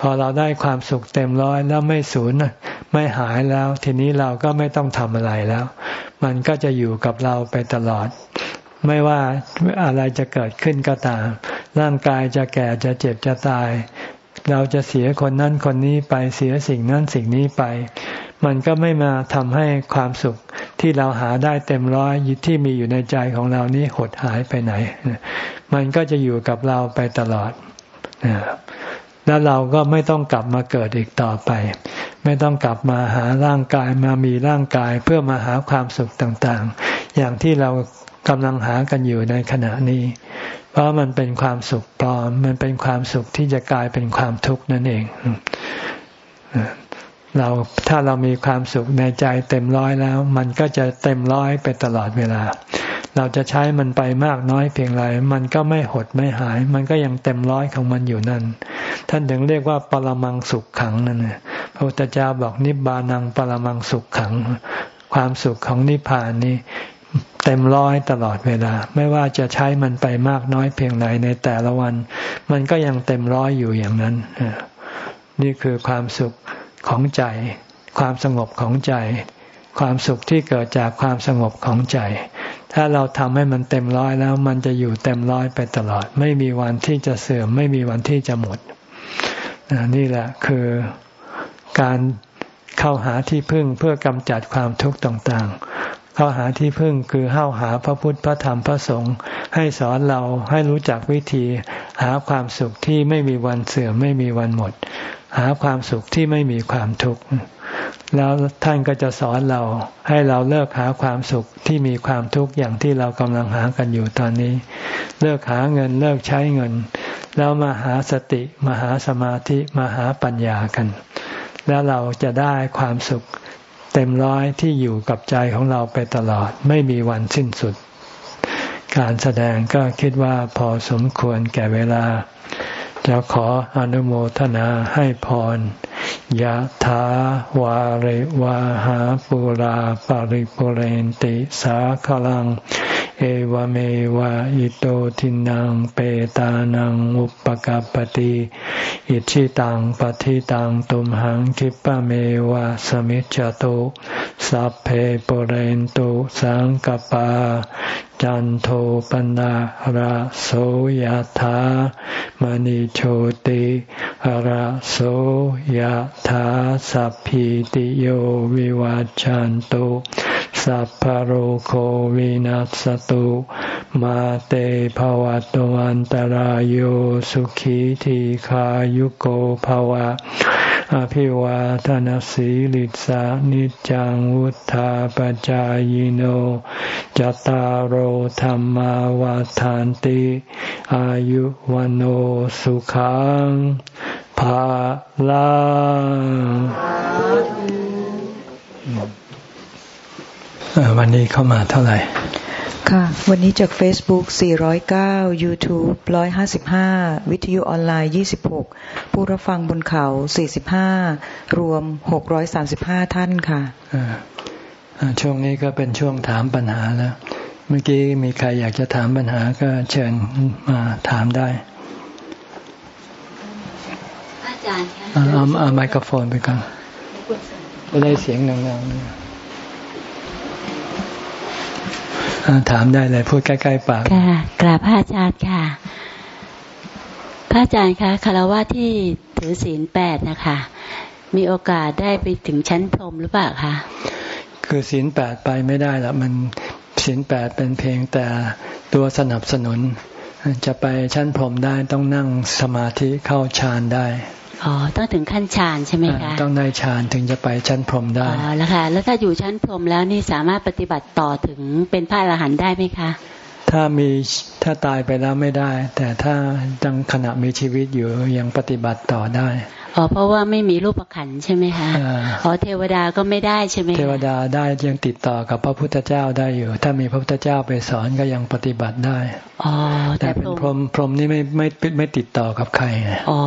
พอเราได้ความสุขเต็มร้อยแล้วไม่สูญไม่หายแล้ว ทีนี้เราก็ไม่ต้องทำอะไรแล้ว มันก็จะอยู่กับเราไปตลอด ไม่ว่าอะไรจะเกิดขึ้นก็ตาม ร่างกายจะแก่จะเจ็บจะตาย เราจะเสียคนนั้นคนนี้ไปเสียสิ่งนั้นสิ่งนี้ไป มันก็ไม่มาทำให้ความสุขที่เราหาได้เต็มร้อยที่มีอยู่ในใจของเรานี้หดหายไปไหน มันก็จะอยู่กับเราไปตลอดนะ แล้วเราก็ไม่ต้องกลับมาเกิดอีกต่อไป ไม่ต้องกลับมาหาร่างกายมามีร่างกายเพื่อมาหาความสุขต่างๆ อย่างที่เรากำลังหากันอยู่ในขณะนี้ เพราะมันเป็นความสุขปลอม มันเป็นความสุขที่จะกลายเป็นความทุกข์นั่นเองเราถ้าเรามีความสุขในใจเต็มร้อยแล้ว มันก็จะเต็มร้อยไปตลอดเวลา เราจะใช้มันไปมากน้อยเพียงไรมันก็ไม่หดไม่หาย มันก็ยังเต็มร้อยของมันอยู่นั่น ท่านถึงเรียกว่าปรมังสุขขังนั่นพระพุทธเจ้าบอกนิบานังปรมังสุขขัง ความสุขของนิพพานนี้เต็มร้อยตลอดเวลา ไม่ว่าจะใช้มันไปมากน้อยเพียงไหนในแต่ละวัน มันก็ยังเต็มร้อยอยู่อย่างนั้น นี่คือความสุขของใจ ความสงบของใจ ความสุขที่เกิดจากความสงบของใจ ถ้าเราทำให้มันเต็มร้อยแล้ว มันจะอยู่เต็มร้อยไปตลอด ไม่มีวันที่จะเสื่อม ไม่มีวันที่จะหมดนี่แหละคือการเข้าหาที่พึ่งเพื่อกำจัดความทุกข์ต่างๆ เข้าหาที่พึ่งคือเข้าหาพระพุทธพระธรรมพระสงฆ์ให้สอนเราให้รู้จักวิธี หาความสุขที่ไม่มีวันเสื่อมไม่มีวันหมด หาความสุขที่ไม่มีความทุกข์ แล้วท่านก็จะสอนเราให้เราเลิกหาความสุขที่มีความทุกข์อย่างที่เรากำลังหากันอยู่ตอนนี้ เลิกหาเงินเลิกใช้เงิน แล้วมาหาสติมาหาสมาธิมาหาปัญญากัน แล้วเราจะได้ความสุขเต็มร้อยที่อยู่กับใจของเราไปตลอดไม่มีวันสิ้นสุด การแสดงก็คิดว่าพอสมควรแก่เวลาจะขออนุโมทนาให้พร ยะถาวาริวาหาปุราปาริปุเรนติสาขลัง เอวเมวะอิโตทินังเปตานังอุปกัปติอิชิตังปฏิตังตุมหังคิปะเมวะสมิจจตุสัพเพปเรนตุสังกปา จันโทปนะระโสยธามณิโชติระโสยธาสัพพิติโยวิวัจจันตุสัพพโรโควินัสตุมาเตภวัตวันตารโยสุขีทีขายุโกภวะ อภิวาทนสีลิสานิจังวุธาปจายโนจตารโหธรรมวาทานติ อายุวันโอสุขังภาลังวันนี้เข้ามาเท่าไหร่ ค่ะ วันนี้จาก Facebook 409 YouTube 155 วิทยุออนไลน์ 26 ผู้รับฟังบนเขา 45 รวม 635 ท่านค่ะช่วงนี้ก็เป็นช่วงถามปัญหาแล้ว เมื่อกี้มีใครอยากจะถามปัญหาก็เชิญมาถามได้ อาจารย์คะเอาเอาไมโครโฟนไปก่อนจะได้เสียงดังๆ ถามได้เลยพูดใกล้ๆปากค่ะกราบพระอาจารย์ค่ะ พระอาจารย์คะคารวะที่ถือศีลแปดนะคะ มีโอกาสได้ไปถึงชั้นพรหมหรือเปล่าคะคือศีลแปดไปไม่ได้ละมันศีลแปดเป็นเพียงแต่ตัวสนับสนุน จะไปชั้นพรหมได้ต้องนั่งสมาธิเข้าฌานได้ อ๋อต้องถึงขั้นฌานใช่ไหมคะต้องได้ฌานถึงจะไปชั้นพรหมได้อ๋อแล้วค่ะแล้วถ้าอยู่ชั้นพรหมแล้วนี่สามารถปฏิบัติต่อถึงเป็นพระอรหันต์ได้ไหมคะ ถ้ามีถ้าตายไปแล้วไม่ได้ แต่ถ้าจังขณะมีชีวิตอยู่ยังปฏิบัติต่อได้ อ๋อเพราะว่าไม่มีรูปขันใช่ไหมคะอ๋อเทวดาก็ไม่ได้ใช่ไหมเทวดาได้ยังติดต่อกับพระพุทธเจ้าได้อยู่ ถ้ามีพระพุทธเจ้าไปสอนก็ยังปฏิบัติได้อ๋อแต่เป็นพรหมพรหมนี่ไม่ไม่ไม่ติดต่อกับใครอ๋อ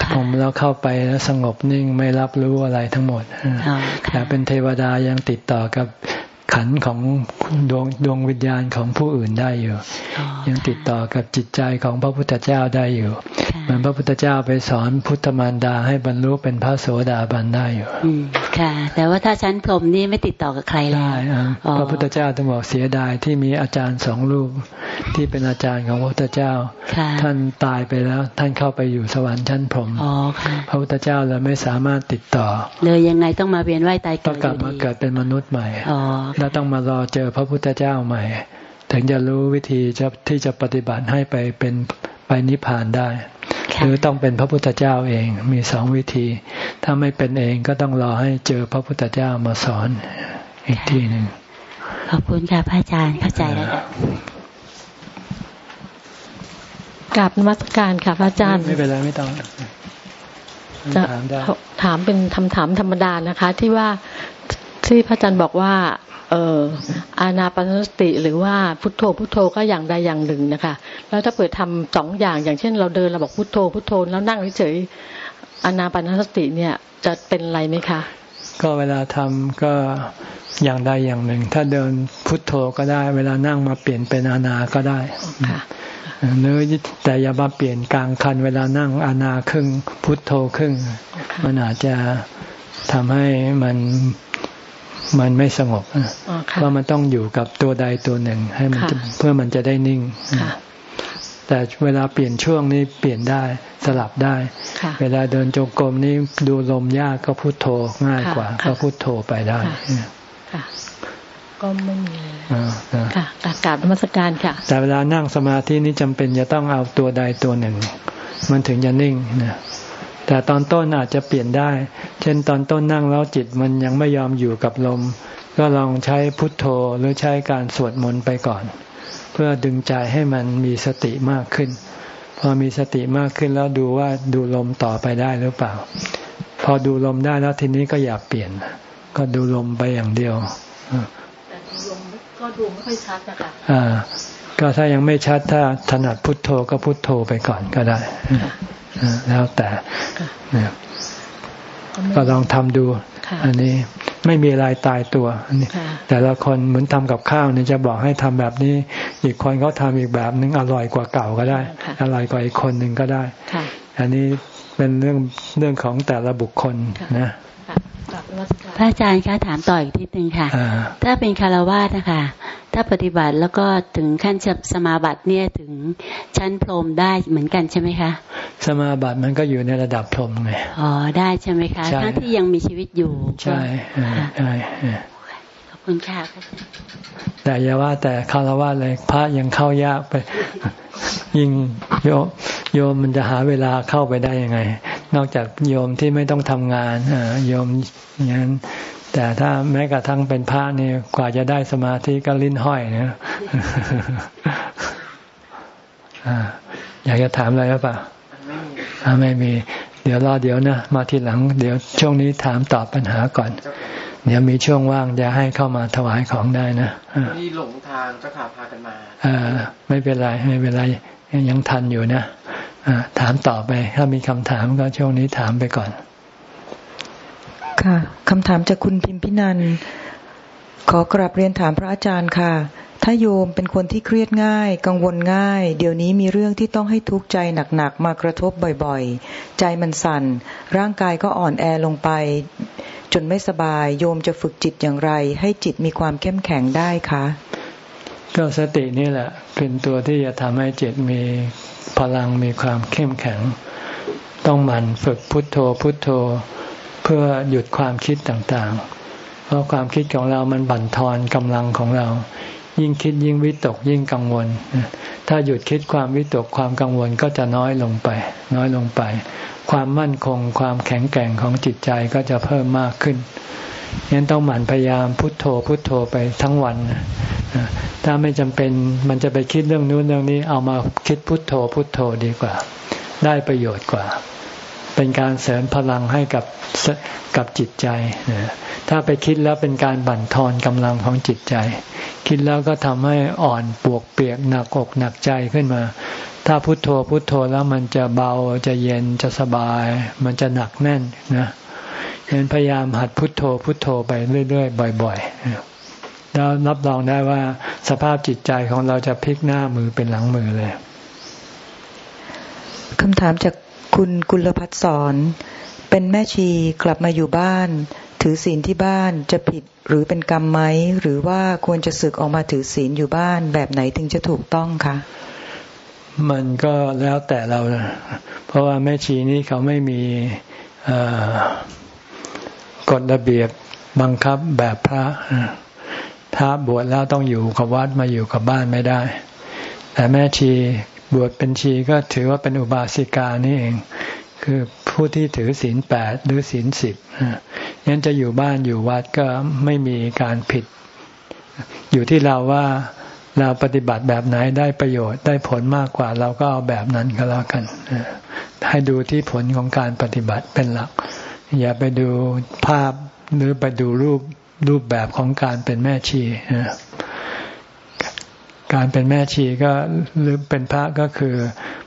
ค่ะพรหมแล้วเข้าไปแล้วสงบนิ่งไม่รับรู้อะไรทั้งหมดแต่เป็นเทวดายังติดต่อกับ ขันของดวงดวงวิญญาณของผู้อื่นได้อยู่ ยังติดต่อกับจิตใจของพระพุทธเจ้าได้อยู่ เหมือนพระพุทธเจ้าไปสอนพุทธมารดาให้บรรลุเป็นพระโสดาบันได้อยู่ค่ะ แต่ว่าถ้าชั้นพรหมนี่ไม่ติดต่อกับใครเลยได้พระพุทธเจ้าต้องบอกเสียดายที่มีอาจารย์สองรูปที่เป็นอาจารย์ของพระพุทธเจ้า ท่านตายไปแล้ว ท่านเข้าไปอยู่สวรรค์ชั้นพรหมพระพุทธเจ้าเลยไม่สามารถติดต่อเลยยังไงต้องมาเวียนว่ายตายเกิดต้องกลับมาเกิดเป็นมนุษย์ใหม่แล้วต้องมารอเจอพระพุทธเจ้าใหม่ ถึงจะรู้วิธีจะที่จะปฏิบัติให้ไปเป็นไปนิพพานได้ หรือต้องเป็นพระพุทธเจ้าเองมีสองวิธี ถ้าไม่เป็นเองก็ต้องรอให้เจอพระพุทธเจ้ามาสอนอีกทีหนึ่งขอบคุณค่ะพระอาจารย์เข้าใจแล้วกราบนมัสการค่ะพระอาจารย์ ไม่เป็นไรไม่ต้องจะถามเป็นคำถามธรรมดานะคะ ที่ว่าที่พระอาจารย์บอกว่าเอออานาปานสติหรือว่าพุทโธพุทโธก็อย่างใดอย่างหนึ่งนะคะ แล้วถ้าเปิดทำสองอย่างอย่างเช่น เราเดินเราบอกพุทโธพุทโธแล้วนั่งเฉยอานาปานสติเนี่ยจะเป็นอะไรไหมคะ ก็เวลาทำก็อย่างใดอย่างหนึ่ง ถ้าเดินพุทโธก็ได้ เวลานั่งมาเปลี่ยนเป็นอานาก็ได้หรือแต่อย่ามาเปลี่ยนกลางคัน เวลานั่งอานาครึ่งพุทโธครึ่ง มันอาจจะทำให้มัน มันไม่สงบเพราะมันต้องอยู่กับตัวใดตัวหนึ่ง ให้มันเพื่อมันจะได้นิ่งแต่เวลาเปลี่ยนช่วงนี้เปลี่ยนได้สลับได้ เวลาเดินจงกรมนี่ดูลมยากก็พุโทโธง่ายกว่า ก็พุโทโธไปได้ก็ไม่มีค่ะกราบธรรมสการค่ะ แต่เวลานั่งสมาธินี้จำเป็นจะต้องเอาตัวใดตัวหนึ่ง มันถึงจะนิ่งนะ แต่ตอนต้นอาจจะเปลี่ยนได้ เช่นตอนต้นนั่งแล้วจิตมันยังไม่ยอมอยู่กับลม ก็ลองใช้พุทโธหรือใช้การสวดมนต์ไปก่อน เพื่อดึงใจให้มันมีสติมากขึ้น พอมีสติมากขึ้นแล้วดูว่าดูลมต่อไปได้หรือเปล่า พอดูลมได้แล้วทีนี้ก็อย่าเปลี่ยน ก็ดูลมไปอย่างเดียวแต่ลมก็ดูไม่ค่อยชัดนะคะอ่า ก็ถ้ายังไม่ชัดถ้าถนัดพุทโธก็พุทโธไปก่อนก็ได้ แล้วแต่ก็ลองทำดู อันนี้ไม่มีอะไรตายตัวนี่แต่ละคนเหมือนทำกับข้าวนี่จะบอกให้ทำแบบนี้ อีกคนเขาทาอีกแบบนึงอร่อยกว่าเก่าก็ได้ อร่อยกว่าอีกคนหนึ่งก็ได้ อันนี้เป็นเรื่องเรื่องของแต่ละบุคคลนะพระอาจารย์คะถามต่ออีกทีหนึ่งค่ะ ถ้าเป็นคารวาสนะคะ ถ้าปฏิบัติแล้วก็ถึงขั้นสมาบัติเนี่ยถึงชั้นพรหมได้เหมือนกันใช่ไหมคะ สมาบัติมันก็อยู่ในระดับพรหมไงอ๋อได้ใช่ไหมคะทั้งที่ยังมีชีวิตอยู่ใช่ใช่ขอบคุณค่ะแต่อย่าว่าแต่คารวะเลยพระยังเข้ายากไปยิ่งโยมโยมมันจะหาเวลาเข้าไปได้ยังไง นอกจากโยมที่ไม่ต้องทำงานโยมอย่างนั้น แต่ถ้าแม้กระทั่งเป็นพระนี่กว่าจะได้สมาธิก็ลิ้นห้อยนะอยากจะถามอะไรหรือเปล่าไม่มี เดี๋ยวรอเดี๋ยวนะ มาทีหลัง เดี๋ยวช่วงนี้ถามตอบปัญหาก่อน เดี๋ยวมีช่วงว่างจะให้เข้ามาถวายของได้นะนี่หลงทางเจ้าขาพากันมาอไม่เป็นไรไม่เป็นไรยังทันอยู่นะถามต่อไป ถ้ามีคำถามก็ช่วงนี้ถามไปก่อน ค่ะคำถามจากคุณพิมพินัน ขอกราบเรียนถามพระอาจารย์ค่ะ ถ้าโยมเป็นคนที่เครียดง่าย กังวลง่าย เดี๋ยวนี้มีเรื่องที่ต้องให้ทุกข์ใจหนักๆมากระทบบ่อยๆ ใจมันสั่น ร่างกายก็อ่อนแอลงไป จนไม่สบายโยมจะฝึกจิตอย่างไร ให้จิตมีความเข้มแข็งได้คะก็สตินี่แหละเป็นตัวที่จะทำให้จิตมีพลังมีความเข้มแข็ง ต้องหมั่นฝึกพุทโธพุทโธ เพื่อหยุดความคิดต่างๆ เพราะความคิดของเรามันบั่นทอนกำลังของเรา ยิ่งคิดยิ่งวิตกยิ่งกังวล ถ้าหยุดคิดความวิตกความกังวลก็จะน้อยลงไป น้อยลงไป ความมั่นคงความแข็งแกร่งของจิตใจก็จะเพิ่มมากขึ้นงั้นต้องหมั่นพยายามพุทโธพุทโธไปทั้งวันถ้าไม่จำเป็นมันจะไปคิดเรื่องนู้นเรื่องนี้เอามาคิดพุทโธพุทโธดีกว่า ได้ประโยชน์กว่า เป็นการเสริมพลังให้กับกับจิตใจ ถ้าไปคิดแล้วเป็นการบั่นทอนกำลังของจิตใจ คิดแล้วก็ทำให้อ่อนปวกเปียกหนักอกหนักใจขึ้นมา ถ้าพุโทโธพุโทโธแล้วมันจะเบาจะเย็นจะสบาย มันจะหนักแน่นนะฉะนั้นพยายามหัดพุโทโธพุโทโธไปเรื่อยๆบ่อย ๆ แล้วรับรองได้ว่าสภาพจิตใจของเราจะพลิกหน้ามือเป็นหลังมือเลยคำถามจาก คุณกุลพัฒสอน เป็นแม่ชีกลับมาอยู่บ้าน ถือศีลที่บ้านจะผิดหรือเป็นกรรมไหม หรือว่าควรจะสึกออกมาถือศีลอยู่บ้านแบบไหนถึงจะถูกต้องคะมันก็แล้วแต่เรา เพราะว่าแม่ชีนี้เขาไม่มีกฎระเบียบบังคับแบบพระพระบวชแล้วต้องอยู่กับวัดมาอยู่กับบ้านไม่ได้ แต่แม่ชี บวชเป็นชีก็ถือว่าเป็นอุบาสิกานี่เอง คือผู้ที่ถือศีลแปดหรือศีลสิบยันจะอยู่บ้านอยู่วัดก็ไม่มีการผิด อยู่ที่เราว่าเราปฏิบัติแบบไหนได้ประโยชน์ได้ผลมากกว่า เราก็เอาแบบนั้นก็แล้วกันให้ดูที่ผลของการปฏิบัติเป็นหลัก อย่าไปดูภาพหรือไปดูรูปรูปแบบของการเป็นแม่ชี การเป็นแม่ชีก็หรือเป็นพระก็คือ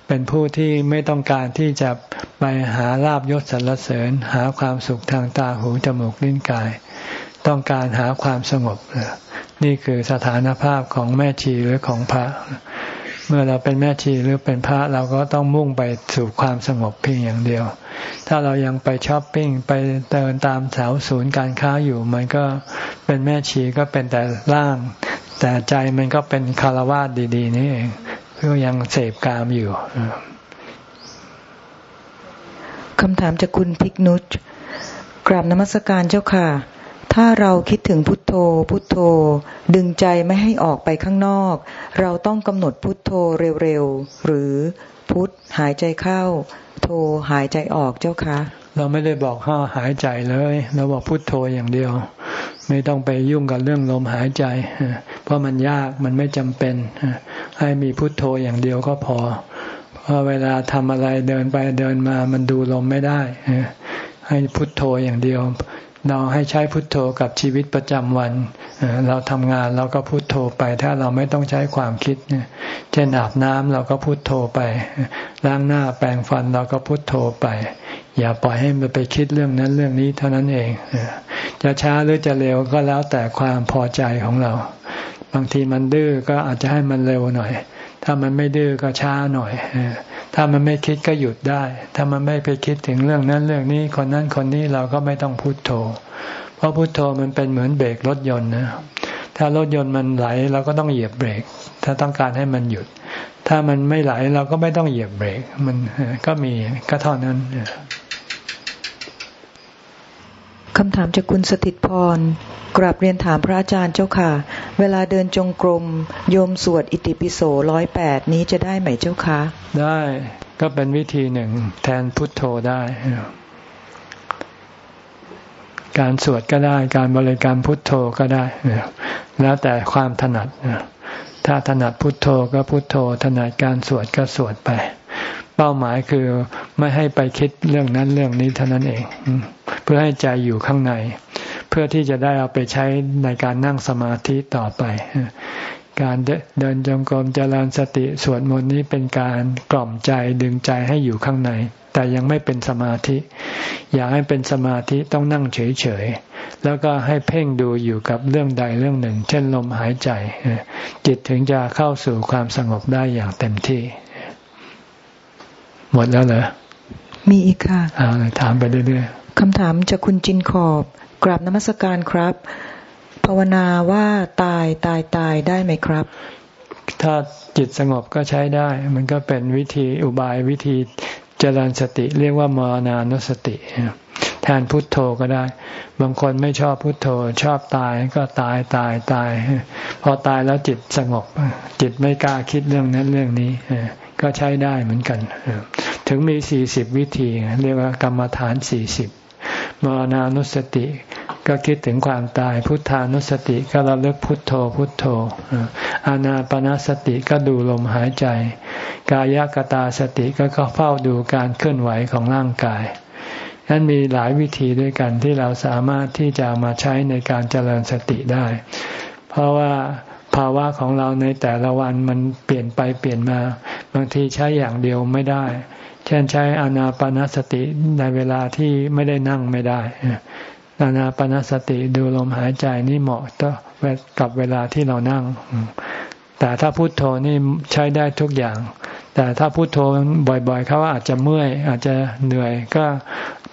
เป็นผู้ที่ไม่ต้องการที่จะไปหาลาบยศสรรเสริญ หาความสุขทางตาหูจมูกลิ้นกาย ต้องการหาความสงบ นี่คือสถานภาพของแม่ชีหรือของพระ เมื่อเราเป็นแม่ชีหรือเป็นพระเราก็ต้องมุ่งไปสู่ความสงบเพียงอย่างเดียว ถ้าเรายังไปช้อปปิ้งไปเดินตามแถวศูนย์การค้าอยู่ มันก็เป็นแม่ชีก็เป็นแต่ร่าง แต่ใจมันก็เป็นคารวาสดี ๆ นี่เองก็ยังเสพกามอยู่คำถามจากคุณพิกนุชกราบนมัสการเจ้าค่ะ ถ้าเราคิดถึงพุทโธ พุทโธ ดึงใจไม่ให้ออกไปข้างนอก เราต้องกำหนดพุทโธเร็วๆ หรือพุทหายใจเข้า โธหายใจออกเจ้าคะ เราไม่ได้บอกห้าหายใจเลย เราบอกพุทโธอย่างเดียว ไม่ต้องไปยุ่งกับเรื่องลมหายใจ เพราะมันยากมันไม่จำเป็น ให้มีพุทโธอย่างเดียวก็พอ เพราะเวลาทำอะไรเดินไปเดินมามันดูลมไม่ได้ ให้พุทโธอย่างเดียว เราให้ใช้พุทโธกับชีวิตประจำวัน เราทำงานเราก็พุทโธไป ถ้าเราไม่ต้องใช้ความคิด เช่นอาบน้ำเราก็พุทโธไป ล้างหน้าแปรงฟันเราก็พุทโธไป อย่าปล่อยให้มันไปคิดเรื่องนั้นเรื่องนี้เท่านั้นเอง จะช้าหรือจะเร็วก็แล้วแต่ความพอใจของเรา บางทีมันดื้อก็อาจจะให้มันเร็วหน่อย ถ้ามันไม่ดื้อก็ช้าหน่อย ถ้ามันไม่คิดก็หยุดได้ ถ้ามันไม่ไปคิดถึงเรื่องนั้นเรื่องนี้คนนั้นคนนี้เราก็ไม่ต้องพุโทโธ เพราะพุโทโธมันเป็นเหมือนเบรกรถยนต์นะ ถ้ารถยนต์มันไหลเราก็ต้องเหยียบเบรก ถ้าต้องการให้มันหยุด ถ้ามันไม่ไหลเราก็ไม่ต้องเหยียบเบรก มันก็มีก็เท่านั้น คำถามจากคุณสถิตพร กราบเรียนถามพระอาจารย์เจ้าค่ะ เวลาเดินจงกรมโยมสวดอิติปิโสร้อยแปดนี้จะได้ไหมเจ้าคะ ได้ก็เป็นวิธีหนึ่งแทนพุทโธได้ การสวดก็ได้ การบริกรรมพุทโธก็ได้ แล้วแต่ความถนัด ถ้าถนัดพุทโธก็พุทโธ ถนัดการสวดก็สวดไป เป้าหมายคือไม่ให้ไปคิดเรื่องนั้นเรื่องนี้เท่านั้นเอง เพื่อให้ใจอยู่ข้างใน เพื่อที่จะได้เอาไปใช้ในการนั่งสมาธิต่อไป การเดินจงกรมเจริญสติสวดมนต์นี้เป็นการกล่อมใจดึงใจให้อยู่ข้างใน แต่ยังไม่เป็นสมาธิ อยากให้เป็นสมาธิต้องนั่งเฉยๆแล้วก็ให้เพ่งดูอยู่กับเรื่องใดเรื่องหนึ่ง เช่นลมหายใจ จิตถึงจะเข้าสู่ความสงบได้อย่างเต็มที่ หมดแล้วเหรอ มีอีกค่ะอาถามไปเรื่อยๆคำถามจากคุณจินขอบ กราบนมัสการครับ ภาวนาว่าตายตายตายได้ไหมครับ ถ้าจิตสงบก็ใช้ได้ มันก็เป็นวิธีอุบายวิธีเจริญสติ เรียกว่ามรณานุสติแทนพุทโธก็ได้ บางคนไม่ชอบพุทโธ ชอบตายก็ตายตายตาย พอตายแล้วจิตสงบ จิตไม่กล้าคิดเรื่องนั้นเรื่องนี้ ก็ใช้ได้เหมือนกัน ถึงมีสี่สิบวิธี เรียกว่ากรรมฐานสี่สิบมรณานุสติ ก็คิดถึงความตาย พุทธานุสติก็ระลึกพุทโธพุทโธ อานาปนาสติก็ดูลมหายใจ กายกตาสติก็เฝ้าดูการเคลื่อนไหวของร่างกายนั้นมีหลายวิธีด้วยกันที่เราสามารถที่จะมาใช้ในการเจริญสติได้ เพราะว่า ภาวะของเราในแต่ละวันมันเปลี่ยนไปเปลี่ยนมา บางทีใช้อย่างเดียวไม่ได้ เช่นใช้อานาปนสติในเวลาที่ไม่ได้นั่งไม่ได้นานาปนสติดูลมหายใจนี่เหมาะต่อกับเวลาที่เรานั่ง แต่ถ้าพุโทโธนี่ใช้ได้ทุกอย่าง แต่ถ้าพุโทโธบ่อยๆเขาอาจจะเมื่อย อาจจะเหนื่อยก็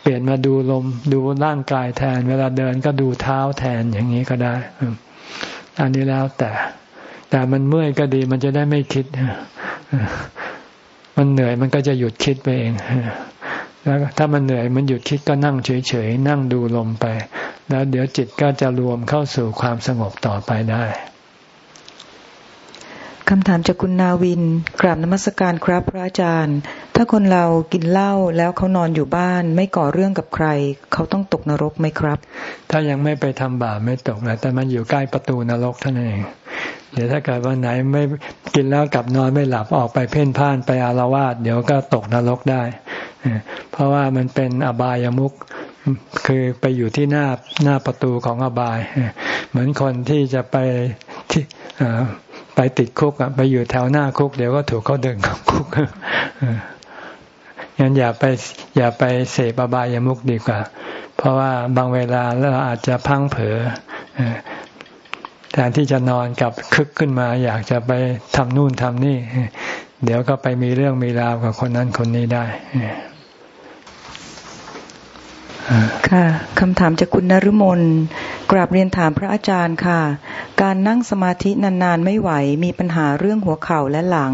เปลี่ยนมาดูลมดูร่างกายแทน เวลาเดินก็ดูเท้าแทนอย่างนี้ก็ได้ อันนี้แล้วแต่ แต่มันเมื่อยก็ดี มันจะได้ไม่คิดมันเหนื่อยมันก็จะหยุดคิดไปเองแล้วถ้ามันเหนื่อยมันหยุดคิดก็นั่งเฉยๆนั่งดูลมไป แล้วเดี๋ยวจิตก็จะรวมเข้าสู่ความสงบต่อไปได้ คำถามจากคุณนาวิน กราบนมัสการครับพระอาจารย์ ถ้าคนเรากินเหล้าแล้วเขานอนอยู่บ้าน ไม่ก่อเรื่องกับใคร เขาต้องตกนรกไหมครับ ถ้ายังไม่ไปทำบาปไม่ตกนะแต่มันอยู่ใกล้ประตูนรกท่านเองเดี๋ยวถ้าเกิดวันไหนไม่กินแล้วกลับนอนไม่หลับออกไปเพ่นพ่านไปอารวาสเดี๋ยวก็ตกนรกได้ เพราะว่ามันเป็นอบายามุกคือไปอยู่ที่หน้าหน้าประตูของอบาย เหมือนคนที่จะไปที่ ไปติดคุกอะไปอยู่แถวหน้าคุก เดี๋ยวก็ถูกเขาดึงเข้าคุกงั้นอย่าไปอย่าไปเสพอบายามุกดีกว่า เพราะว่าบางเวลาเราอาจจะพังเผลอแทนที่จะนอนกับคึกขึ้นมา อยากจะไปทำนู่นทำนี่ เดี๋ยวก็ไปมีเรื่องมีราวกับคนนั้นคนนี้ได้ ค่ะคำถามจากคุณนรุมนกราบเรียนถามพระอาจารย์ค่ะ การนั่งสมาธินานๆไม่ไหว มีปัญหาเรื่องหัวเข่าและหลัง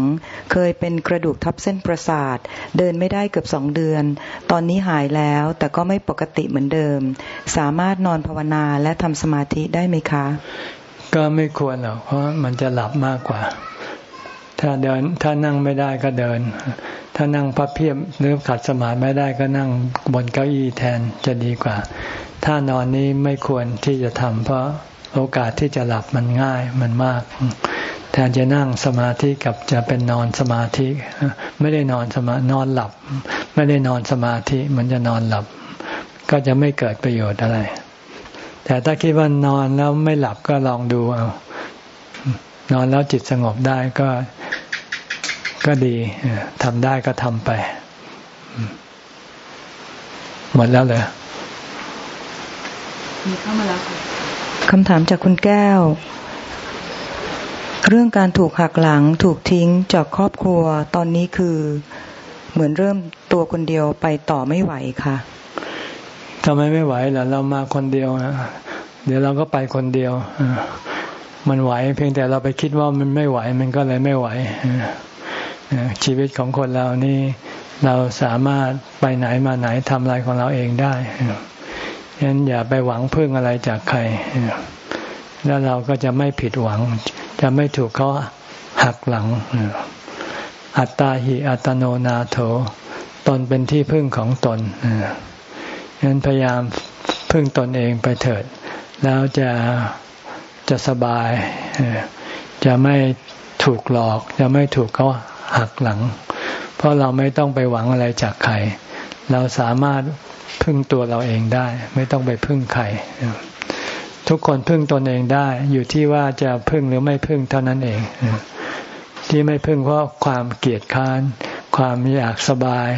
เคยเป็นกระดูกทับเส้นประสาท เดินไม่ได้เกือบสองเดือน ตอนนี้หายแล้วแต่ก็ไม่ปกติเหมือนเดิม สามารถนอนภาวนาและทำสมาธิได้ไหมคะ ก็ไม่ควรหรอกเพราะมันจะหลับมากกว่า ถ้าเดินถ้านั่งไม่ได้ก็เดิน ถ้านั่งพับเพียบหรือขัดสมาธิไม่ได้ก็นั่งบนเก้าอี้แทนจะดีกว่า ถ้านอนนี้ไม่ควรที่จะทำเพราะโอกาสที่จะหลับมันง่ายมันมากแทนจะนั่งสมาธิกับจะเป็นนอนสมาธิ ไม่ได้นอนสมานอนหลับ ไม่ได้นอนสมาธิมันจะนอนหลับ ก็จะไม่เกิดประโยชน์อะไร แต่ถ้าคิดว่านอนแล้วไม่หลับก็ลองดูเอา นอนแล้วจิตสงบได้ก็ก็ดีทำได้ก็ทำไป หมดแล้วเลยมีเข้ามาแล้วคำถามจากคุณแก้ว เรื่องการถูกหักหลังถูกทิ้งจากครอบครัวตอนนี้คือเหมือนเริ่มตัวคนเดียวไปต่อไม่ไหวค่ะทำไมไม่ไหวล่ะเรามาคนเดียวนะเดี๋ยวเราก็ไปคนเดียว มันไหว เพียงแต่เราไปคิดว่ามันไม่ไหว มันก็เลยไม่ไหวชีวิตของคนเรานี่เราสามารถไปไหนมาไหนทำอะไรของเราเองได้ฉะนั้นอย่าไปหวังพึ่งอะไรจากใคร แล้วเราก็จะไม่ผิดหวัง จะไม่ถูกเขาหักหลัง อัตตาหิอัตโนนาโถ ตนเป็นที่พึ่งของตนฉะนั้นพยายามพึ่งตนเองไปเถิด แล้วจะ จะสบาย จะไม่ถูกหลอก จะไม่ถูกเขาหักหลัง เพราะเราไม่ต้องไปหวังอะไรจากใคร เราสามารถพึ่งตัวเราเองได้ ไม่ต้องไปพึ่งใครทุกคนพึ่งตนเองได้ อยู่ที่ว่าจะพึ่งหรือไม่พึ่งเท่านั้นเอง ที่ไม่พึ่งเพราะความเกียดค้าน ความอยากสบาย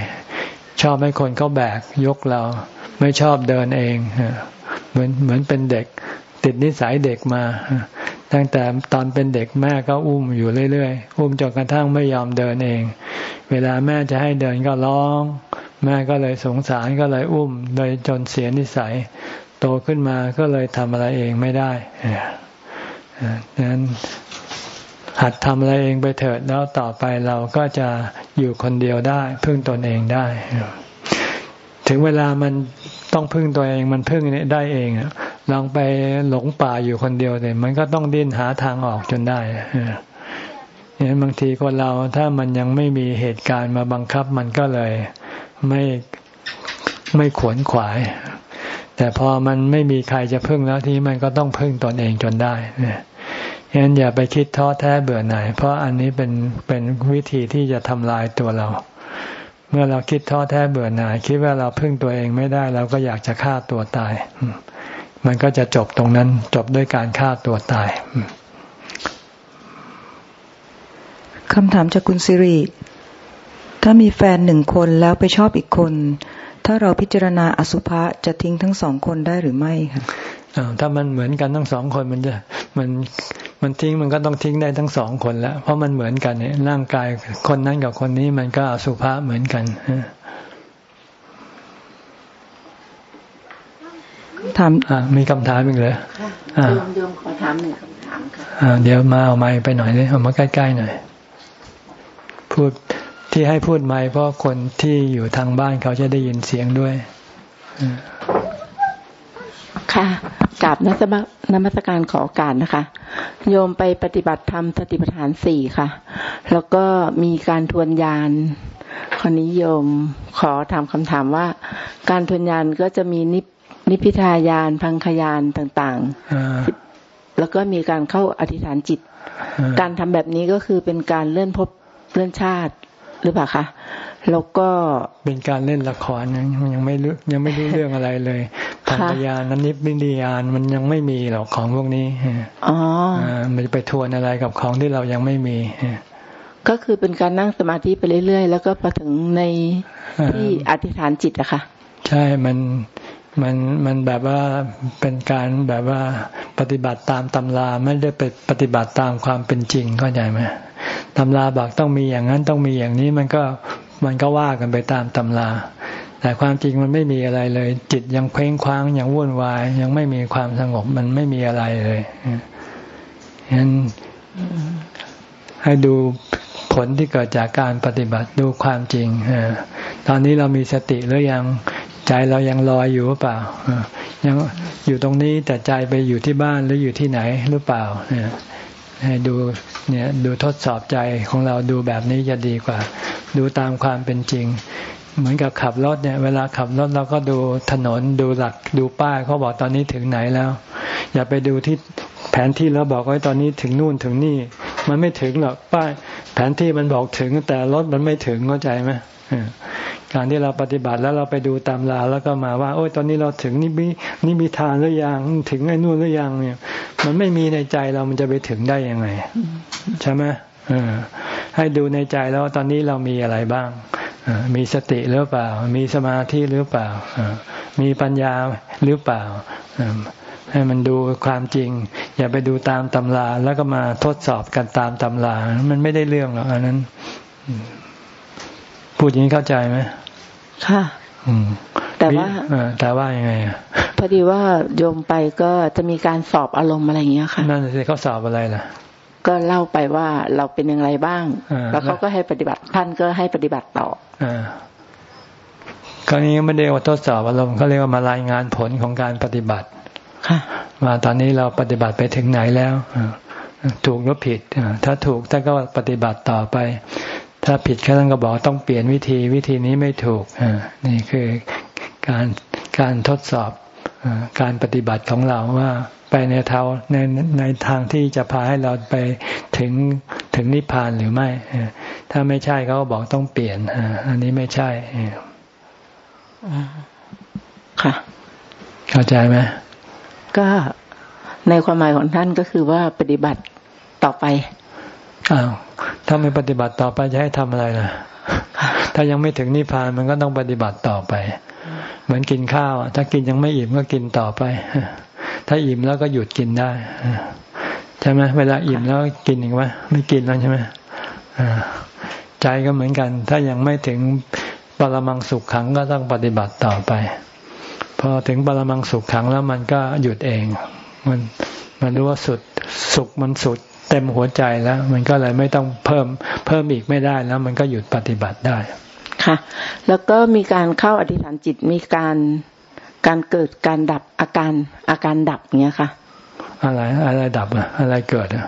ชอบให้คนเขาแบกยกเรา ไม่ชอบเดินเองเหมือนเหมือนเป็นเด็ก ติดนิสัยเด็กมา ตั้งแต่ตอนเป็นเด็กแม่ก็อุ้มอยู่เรื่อยๆ อุ้มจนกระทั่งไม่ยอมเดินเอง เวลาแม่จะให้เดินก็ร้อง แม่ก็เลยสงสารก็เลยอุ้มเลยจนเสียนิสัย โตขึ้นมาก็เลยทำอะไรเองไม่ได้ดังนั้นหัดทำอะไรเองไปเถิดแล้วต่อไปเราก็จะอยู่คนเดียวได้ พึ่งตนเองได้ ถึงเวลามันต้องพึ่งตัวเองมันพึ่งได้เอง ลองไปหลงป่าอยู่คนเดียวเลยมันก็ต้องดิ้นหาทางออกจนได้เนี่ยบางทีคนเราถ้ามันยังไม่มีเหตุการณ์มาบังคับมันก็เลยไม่ไม่ขวนขวาย แต่พอมันไม่มีใครจะพึ่งแล้วทีมันก็ต้องพึ่งตนเองจนได้เนี่ยฉะนั้นอย่าไปคิดท้อแท้เบื่อหน่ายเพราะอันนี้เป็นเป็นวิธีที่จะทำลายตัวเรา เมื่อเราคิดท้อแท้เบื่อหน่าย คิดว่าเราพึ่งตัวเองไม่ได้เราก็อยากจะฆ่าตัวตาย มันก็จะจบตรงนั้นจบด้วยการฆ่าตัวตายคำถามจากคุณสิริ ถ้ามีแฟนหนึ่งคนแล้วไปชอบอีกคน ถ้าเราพิจารณาอสุภะจะทิ้งทั้งสองคนได้หรือไม่คะถ้ามันเหมือนกันทั้งสองคนมันจะมันมันทิ้งมันก็ต้องทิ้งได้ทั้งสองคนแล้ว เพราะมันเหมือนกันเนี่ยร่างกายคนนั้นกับคนนี้มันก็อสุภะเหมือนกัน ถามมีคำถามอีกเลยโยมโยมขอถามหนึ่งคำถามค่ะเดี๋ยวมาเอาไม้ไปหน่อยเลยเอามาใกล้ๆหน่อย พูดที่ให้พูดไม้เพราะคนที่อยู่ทางบ้านเขาจะได้ยินเสียงด้วยค่ะกราบนักนมัสการขอโอกาสนะคะ โยมไปปฏิบัติธรรมสติปัฏฐานสี่ค่ะ แล้วก็มีการทวนยานคนนี้โยมขอถามคำถามว่า การทวนยานก็จะมีนิพ นิพิทายานพังขยานต่างๆ แล้วก็มีการเข้าอธิษฐานจิต การทำแบบนี้ก็คือเป็นการเลื่อนพบเลื่อนชาติหรือเปล่าคะ แล้วก็เป็นการเล่นละครยังยังไม่รู้ยังไม่รู้เรื่องอะไรเลยพังขยานนันนิพิทยานมันยังไม่มีหรอกของพวกนี้อ๋อมันไปทวนอะไรกับของที่เรายังไม่มีก็คือเป็นการนั่งสมาธิไปเรื่อยๆ แล้วก็พอถึงในที่อธิษฐานจิตอะค่ะ ใช่มัน มันมันแบบว่าเป็นการแบบว่าปฏิบัติตามตำราไม่ได้ไปปฏิบัติตามความเป็นจริงเข้าใจไหมตำราบอกต้องมีอย่างนั้นต้องมีอย่างนี้มันก็มันก็ว่ากันไปตามตำรา แต่ความจริงมันไม่มีอะไรเลย จิตยังเพ่งคว้างยังวุ่นวาย ยังไม่มีความสงบมันไม่มีอะไรเลยฉะนั้นให้ดูผลที่เกิดจากการปฏิบัติดูความจริงตอนนี้เรามีสติหรือยัง ใจเรายังลอยอยู่หรือเปล่ายังอยู่ตรงนี้แต่ใจไปอยู่ที่บ้านหรืออยู่ที่ไหนหรือเปล่าเนี่ยให้ดูเนี่ยดูทดสอบใจของเราดูแบบนี้จะดีกว่า ดูตามความเป็นจริง เหมือนกับขับรถเนี่ย เวลาขับรถเราก็ดูถนนดูหลักดูป้ายเขาบอกตอนนี้ถึงไหนแล้ว อย่าไปดูที่แผนที่แล้วบอกไว้ตอนนี้ถึงนู่นถึงนี่ มันไม่ถึงหรอกป้าย แผนที่มันบอกถึงแต่รถมันไม่ถึงเข้าใจไหม การที่เราปฏิบัติแล้วเราไปดูตามลาแล้วก็มาว่า โอ้ยตอนนี้เราถึงนี่มีนี่มีทานหรือยังถึงไอ้นู่นหรือยังเนี่ย มันไม่มีในใจเรามันจะไปถึงได้ยังไง ใช่ไหมให้ดูในใจแล้วตอนนี้เรามีอะไรบ้างมีสติหรือเปล่า มีสมาธิหรือเปล่ามีปัญญาหรือเปล่าให้มันดูความจริง อย่าไปดูตามตำราแล้วก็มาทดสอบกันตามตำรา มันไม่ได้เรื่องหรอกอันนั้น พูดอย่างนี้เข้าใจไหมค่ะ อืมแต่ว่าแต่ว่ายังไงพอดีว่าโยมไปก็จะมีการสอบอารมณ์อะไรอย่างเงี้ยค่ะนั่นสิเขาสอบอะไรล่ะ ก็เล่าไปว่าเราเป็นยังไงบ้าง แล้วเขาก็ให้ปฏิบัติท่านก็ให้ปฏิบัติต่ออ่าคราวนี้ไม่ได้ว่าทดสอบอารมณ์เขาเรียกว่ามารายงานผลของการปฏิบัติค่ะว่าตอนนี้เราปฏิบัติไปถึงไหนแล้วถูกหรือผิดถ้าถูกท่านก็ปฏิบัติต่อไป ถ้าผิดท่านก็บอกต้องเปลี่ยนวิธีวิธีนี้ไม่ถูกอนี่คือการการทดสอบอการปฏิบัติของเราว่าไปในเท้าในในทางที่จะพาให้เราไปถึงถึงนิพพานหรือไม่ ถ้าไม่ใช่เขาก็บอกต้องเปลี่ยนอันนี้ไม่ใช่ค่ะ เข้าใจไหมก็ในความหมายของท่านก็คือว่าปฏิบัติต่อไปอ้าวถ้าไม่ปฏิบัติต่อไปจะให้ทำอะไรล่ะ ถ้ายังไม่ถึงนิพพานมันก็ต้องปฏิบัติต่อไป เหมือนกินข้าว ถ้ากินยังไม่อิ่มก็กินต่อไป ถ้าอิ่มแล้วก็หยุดกินได้ใช่ไหมเวลาอิ่มแล้วกินอีกไหมไม่กินแล้วใช่ไหมใจก็เหมือนกัน ถ้ายังไม่ถึงปรมังสุขขังก็ต้องปฏิบัติต่อไป พอถึงปรมังสุขขังแล้วมันก็หยุดเอง มันมันรู้ว่าสุดสุขมันสุด เต็มหัวใจแล้ว มันก็เลยไม่ต้องเพิ่มเพิ่มอีกไม่ได้แล้ว มันก็หยุดปฏิบัติได้ค่ะ แล้วก็มีการเข้าอธิษฐานจิตมีการการเกิดการดับอาการอาการดับเงี้ยค่ะ อะไรอะไรดับอะอะไรเกิดอะ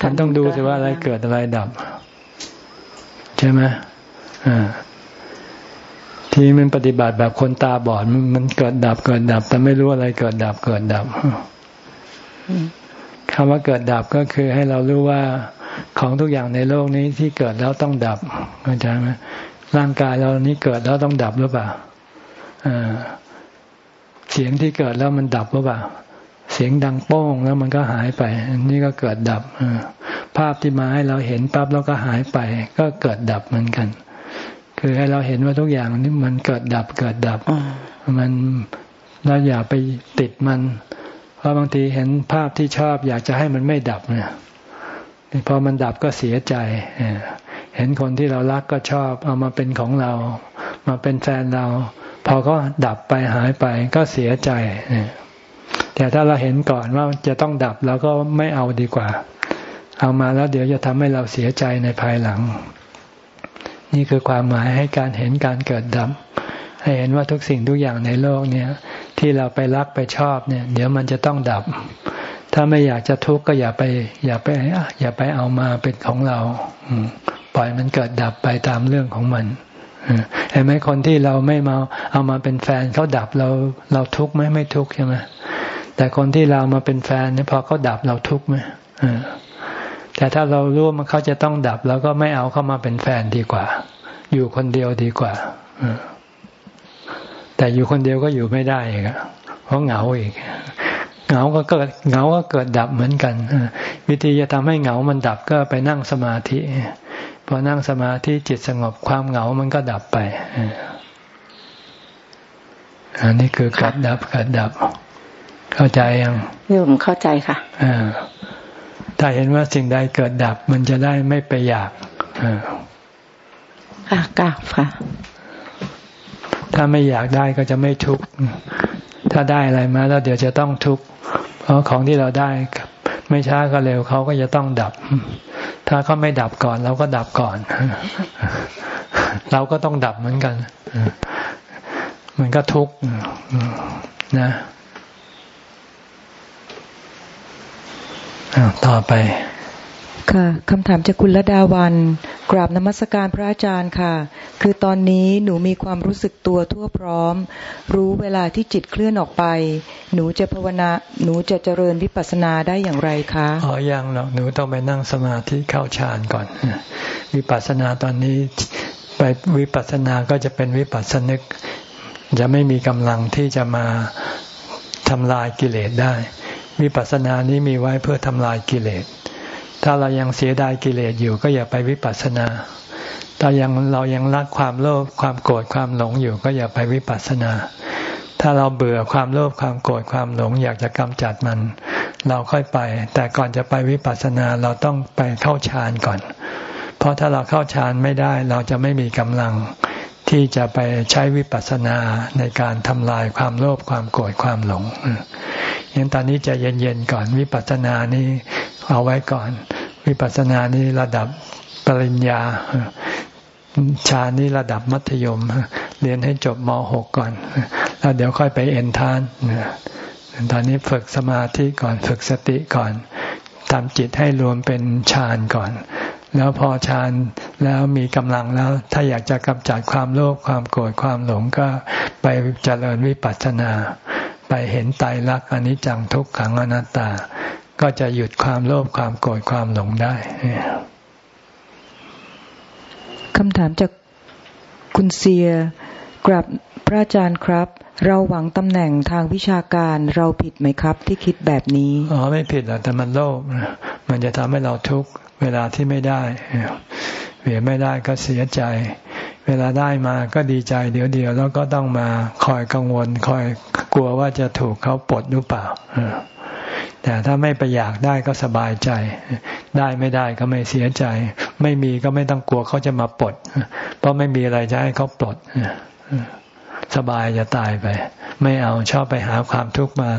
ท่านต้องดูสิว่าอะไรเกิดอะไรดับ ใช่ไหมอ่าที่มันปฏิบัติแบบคนตาบอดมันเกิดดับเกิดดับ แต่ไม่รู้อะไรเกิดดับเกิดดับ คำว่าเกิดดับก็คือให้เรารู้ว่าของทุกอย่างในโลกนี้ที่เกิดแล้วต้องดับเข้าใจไหมร่างกายเรานี้เกิดแล้วต้องดับหรือเปล่าเสียงที่เกิดแล้วมันดับหรือเปล่า เสียงดังโป้งแล้วมันก็หายไป อันนี้ก็เกิดดับภาพที่มาให้เราเห็นปั๊บแล้วก็หายไป ก็เกิดดับเหมือนกัน คือให้เราเห็นว่าทุกอย่างนี่มันเกิดดับเกิดดับ มันเราอย่าไปติดมัน ราะบางทีเห็นภาพที่ชอบ อยากจะให้มันไม่ดับเนี่ยพอมันดับก็เสียใจเห็นคนที่เรารักก็ชอบ เอามาเป็นของเรา มาเป็นแฟนเรา พอก็ดับไปหายไปก็เสียใจแต่ถ้าเราเห็นก่อนว่าจะต้องดับเราก็ไม่เอาดีกว่า เอามาแล้วเดี๋ยวจะทำให้เราเสียใจในภายหลัง นี่คือความหมายให้การเห็นการเกิดดับ ให้เห็นว่าทุกสิ่งทุกอย่างในโลกเนี่ย ที่เราไปรักไปชอบเนี่ย เดี๋ยวมันจะต้องดับ ถ้าไม่อยากจะทุกข์ก็อย่าไป อย่าไปอย่าไปเอามาเป็นของเราปล่อยมันเกิดดับไปตามเรื่องของมันเห็นไหมคนที่เราไม่มาเอามาเป็นแฟนเขาดับเราเราทุกข์ไหมไม่ทุกข์ใช่ไหมแต่คนที่เรามาเป็นแฟนเนี่ยพอเขาดับเราทุกข์ไหมแต่ถ้าเรารู้ว่าเขาจะต้องดับเราก็ไม่เอาเข้ามาเป็นแฟนดีกว่า อยู่คนเดียวดีกว่า แต่อยู่คนเดียวก็อยู่ไม่ได้อีกเพราะเหงาอีก เหงาก็เกิดเหงาก็เกิดดับเหมือนกัน วิธีจะทำให้เหงามันดับก็ไปนั่งสมาธิพอนั่งสมาธิจิตสงบความเหงามันก็ดับไปอันนี้คือเกิดดับเกิดดับ เข้าใจยังโยมเข้าใจค่ะอ่าถ้าเห็นว่าสิ่งใดเกิดดับมันจะได้ไม่ไปอยากอ่าค่ะกราบค่ะ ถ้าไม่อยากได้ก็จะไม่ทุกข์ถ้าได้อะไรมาแล้วเดี๋ยวจะต้องทุกข์เพราะของที่เราได้ไม่ช้าก็เร็วเขาก็จะต้องดับ ถ้าเขาไม่ดับก่อน เราก็ดับก่อน เราก็ต้องดับเหมือนกัน มันก็ทุกข์นะต่อไป ค่ะคำถามจากคุณละดาวัน กราบนมัสการพระอาจารย์ค่ะ คือตอนนี้หนูมีความรู้สึกตัวทั่วพร้อม รู้เวลาที่จิตเคลื่อนออกไป หนูจะภาวนาหนูจะเจริญวิปัสสนาได้อย่างไรคะอ๋อยังหรอกหนูต้องไปนั่งสมาธิเข้าฌานก่อน วิปัสสนาตอนนี้ไปวิปัสสนาก็จะเป็นวิปัสสนึก จะไม่มีกำลังที่จะมาทำลายกิเลสได้ วิปัสสนานี้มีไว้เพื่อทำลายกิเลส ถ้าเรายังเสียดายกิเลสอยู่ก็อย่าไปวิปัสสนา ถ้ายังเรายังรักความโลภความโกรธความหลงอยู่ก็อย่าไปวิปัสสนา ถ้าเราเบื่อความโลภความโกรธความหลง อยากจะกำจัดมัน เราค่อยไป แต่ก่อนจะไปวิปัสสนาเราต้องไปเข้าฌานก่อน เพราะถ้าเราเข้าฌานไม่ได้เราจะไม่มีกำลัง ที่จะไปใช้วิปัสสนาในการทำลายความโลภความโกรธความหลงยังตอนนี้จะเย็นๆก่อนวิปัสสนานี้เอาไว้ก่อน วิปัสสนานี้ระดับปริญญาชานี้ระดับมัธยม เรียนให้จบม .6 ก่อน แล้วเดี๋ยวค่อยไปเอ็นทานตอนนี้ฝึกสมาธิก่อนฝึกสติก่อนทำจิตให้รวมเป็นฌานก่อน แล้วพอฌานแล้วมีกำลังแล้ว ถ้าอยากจะกำจัดความโลภความโกรธความหลงก็ไปเจริญวิปัสสนา ไปเห็นไตรลักษณ์อนิจจังทุกขังอนัตตา ก็จะหยุดความโลภความโกรธความหลงได้คำถามจากคุณเซียกราบพระอาจารย์ครับ เราหวังตำแหน่งทางวิชาการเราผิดไหมครับที่คิดแบบนี้อ๋อไม่ผิดหรอกแต่มันโลภมันจะทำให้เราทุกข์เวลาที่ไม่ได้เวียไม่ได้ก็เสียใจ เวลาได้มาก็ดีใจเดี๋ยวเดียวแล้วก็ต้องมาคอยกังวล คอยกลัวว่าจะถูกเขาปลดหรือเปล่าแต่ถ้าไม่ไปอยากได้ก็สบายใจ ได้ไม่ได้ก็ไม่เสียใจ ไม่มีก็ไม่ต้องกลัวเขาจะมาปลด เพราะไม่มีอะไรจะให้เขาปลด สบายจะตายไป ไม่เอาชอบไปหาความทุกข์มา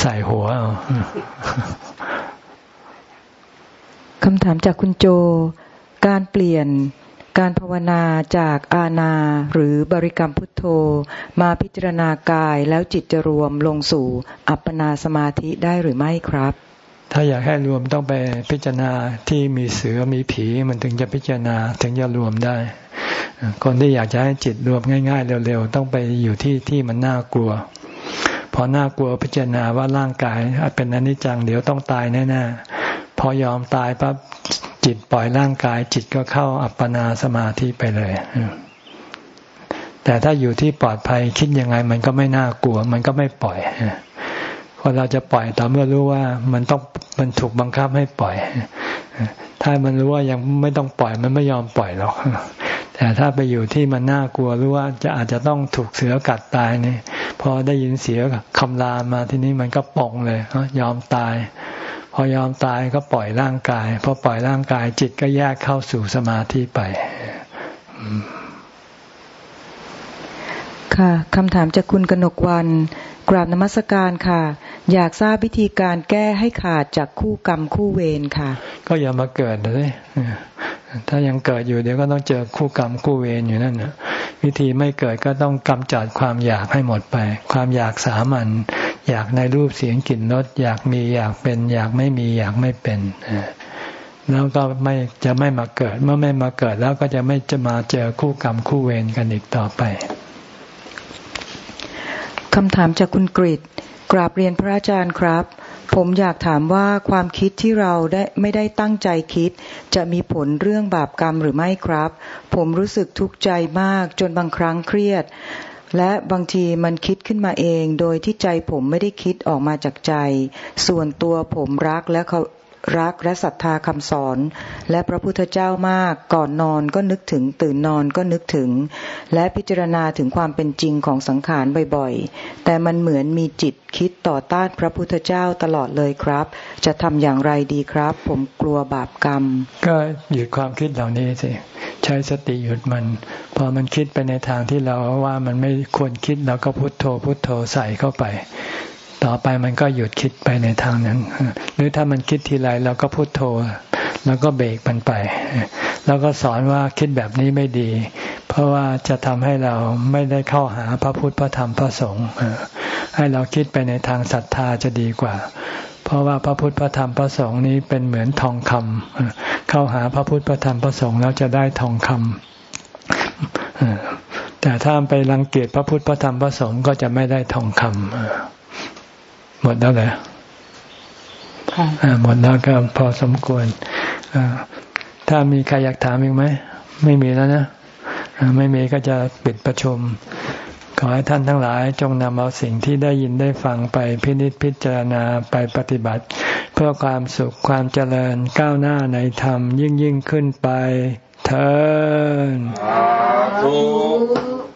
ใส่หัวเอาคำถามจากคุณโจ การเปลี่ยนการภาวนาจากอาณาหรือบริกรรมพุทโธ มาพิจารณากายแล้วจิตจะรวมลงสู่อัปปนาสมาธิได้หรือไม่ครับ ถ้าอยากให้รวมต้องไปพิจารณาที่มีเสือมีผีมันถึงจะพิจารณาถึงจะรวมได้ คนที่อยากจะให้จิตรวมง่าย ๆ เร็วๆต้องไปอยู่ที่ที่มันน่ากลัว พอน่ากลัวพิจารณาว่าร่างกายเป็นอนิจจังเดี๋ยวต้องตายแน่ๆพอยอมตายปั๊บจิตปล่อยร่างกาย จิตก็เข้าอัปปนาสมาธิไปเลยแต่ถ้าอยู่ที่ปลอดภัยคิดยังไงมันก็ไม่น่ากลัว มันก็ไม่ปล่อย คนเราจะปล่อยต่อเมื่อรู้ว่ามันต้องมันถูกบังคับให้ปล่อย ถ้ามันรู้ว่ายังไม่ต้องปล่อยมันไม่ยอมปล่อยหรอกแต่ถ้าไปอยู่ที่มันน่ากลัวรู้ว่าจะอาจจะต้องถูกเสือกัดตายนี่พอได้ยินเสียคำรามมาที่นี้มันก็ปองเลยยอมตาย พอยอมตายก็ปล่อยร่างกาย พอปล่อยร่างกายจิตก็แยกเข้าสู่สมาธิไปค่ะคำถามจากคุณกนกวัน กราบนมัสการค่ะ อยากทราบวิธีการแก้ให้ขาดจากคู่กรรมคู่เวรค่ะ ก็อย่ามาเกิดเลยถ้ายังเกิดอยู่เดี๋ยวก็ต้องเจอคู่กรรมคู่เวรอยู่นั่นนะวิธีไม่เกิดก็ต้องกำจัดความอยากให้หมดไป ความอยากสามัญอยากในรูปเสียงกลิ่นรสอยากมีอยากเป็น อยากไม่มีอยากไม่เป็นแล้วก็ไม่จะไม่มาเกิด เมื่อไม่มาเกิดแล้วก็จะไม่จะมาเจอคู่กรรมคู่เวรกันอีกต่อไปคำถามจากคุณกริด กราบเรียนพระอาจารย์ครับ ผมอยากถามว่าความคิดที่เราได้ไม่ได้ตั้งใจคิด จะมีผลเรื่องบาปกรรมหรือไม่ครับ ผมรู้สึกทุกข์ใจมากจนบางครั้งเครียด และบางทีมันคิดขึ้นมาเอง โดยที่ใจผมไม่ได้คิดออกมาจากใจ ส่วนตัวผมรักและเขา รักและศรัทธาคำสอน และพระพุทธเจ้ามาก ก่อนนอนก็นึกถึง ตื่นนอนก็นึกถึง และพิจารณาถึงความเป็นจริงของสังขารบ่อยๆ แต่มันเหมือนมีจิตคิดต่อต้านพระพุทธเจ้าตลอดเลยครับ จะทำอย่างไรดีครับ ผมกลัวบาปกรรม ก็หยุดความคิดเหล่านี้สิ ใช้สติหยุดมัน พอมันคิดไปในทางที่เราว่ามันไม่ควรคิดเราก็พุโทโธพุโทโธใส่เข้าไป ต่อไปมันก็หยุดคิดไปในทางนั้น หรือถ้ามันคิดทีไรเราก็พุโทโธ แล้วก็เบรกมันไป แล้วก็สอนว่าคิดแบบนี้ไม่ดี เพราะว่าจะทำให้เราไม่ได้เข้าหาพระพุทธพระธรรมพระสงฆ์ให้เราคิดไปในทางศรัทธาจะดีกว่า เพราะว่าพระพุทธพระธรรมพระสงฆ์นี้เป็นเหมือนทองคำเข้าหาพระพุทธพระธรรมพระสงฆ์แล้วจะได้ทองคำแต่ถ้าไปรังเกียจพระพุทธพระธรรมพระสงฆ์ก็จะไม่ได้ทองคำ หมดแล้วเหรอหมดแล้วก็พอสมควรถ้ามีใครอยากถามอีกไหม ไม่มีแล้วนะไม่มีก็จะปิดประชุม ขอให้ท่านทั้งหลายจงนำเอาสิ่งที่ได้ยินได้ฟังไปพินิจพิจารณาไปปฏิบัติ เพื่อความสุขความเจริญก้าวหน้าในธรรมยิ่งยิ่งขึ้นไปเถิด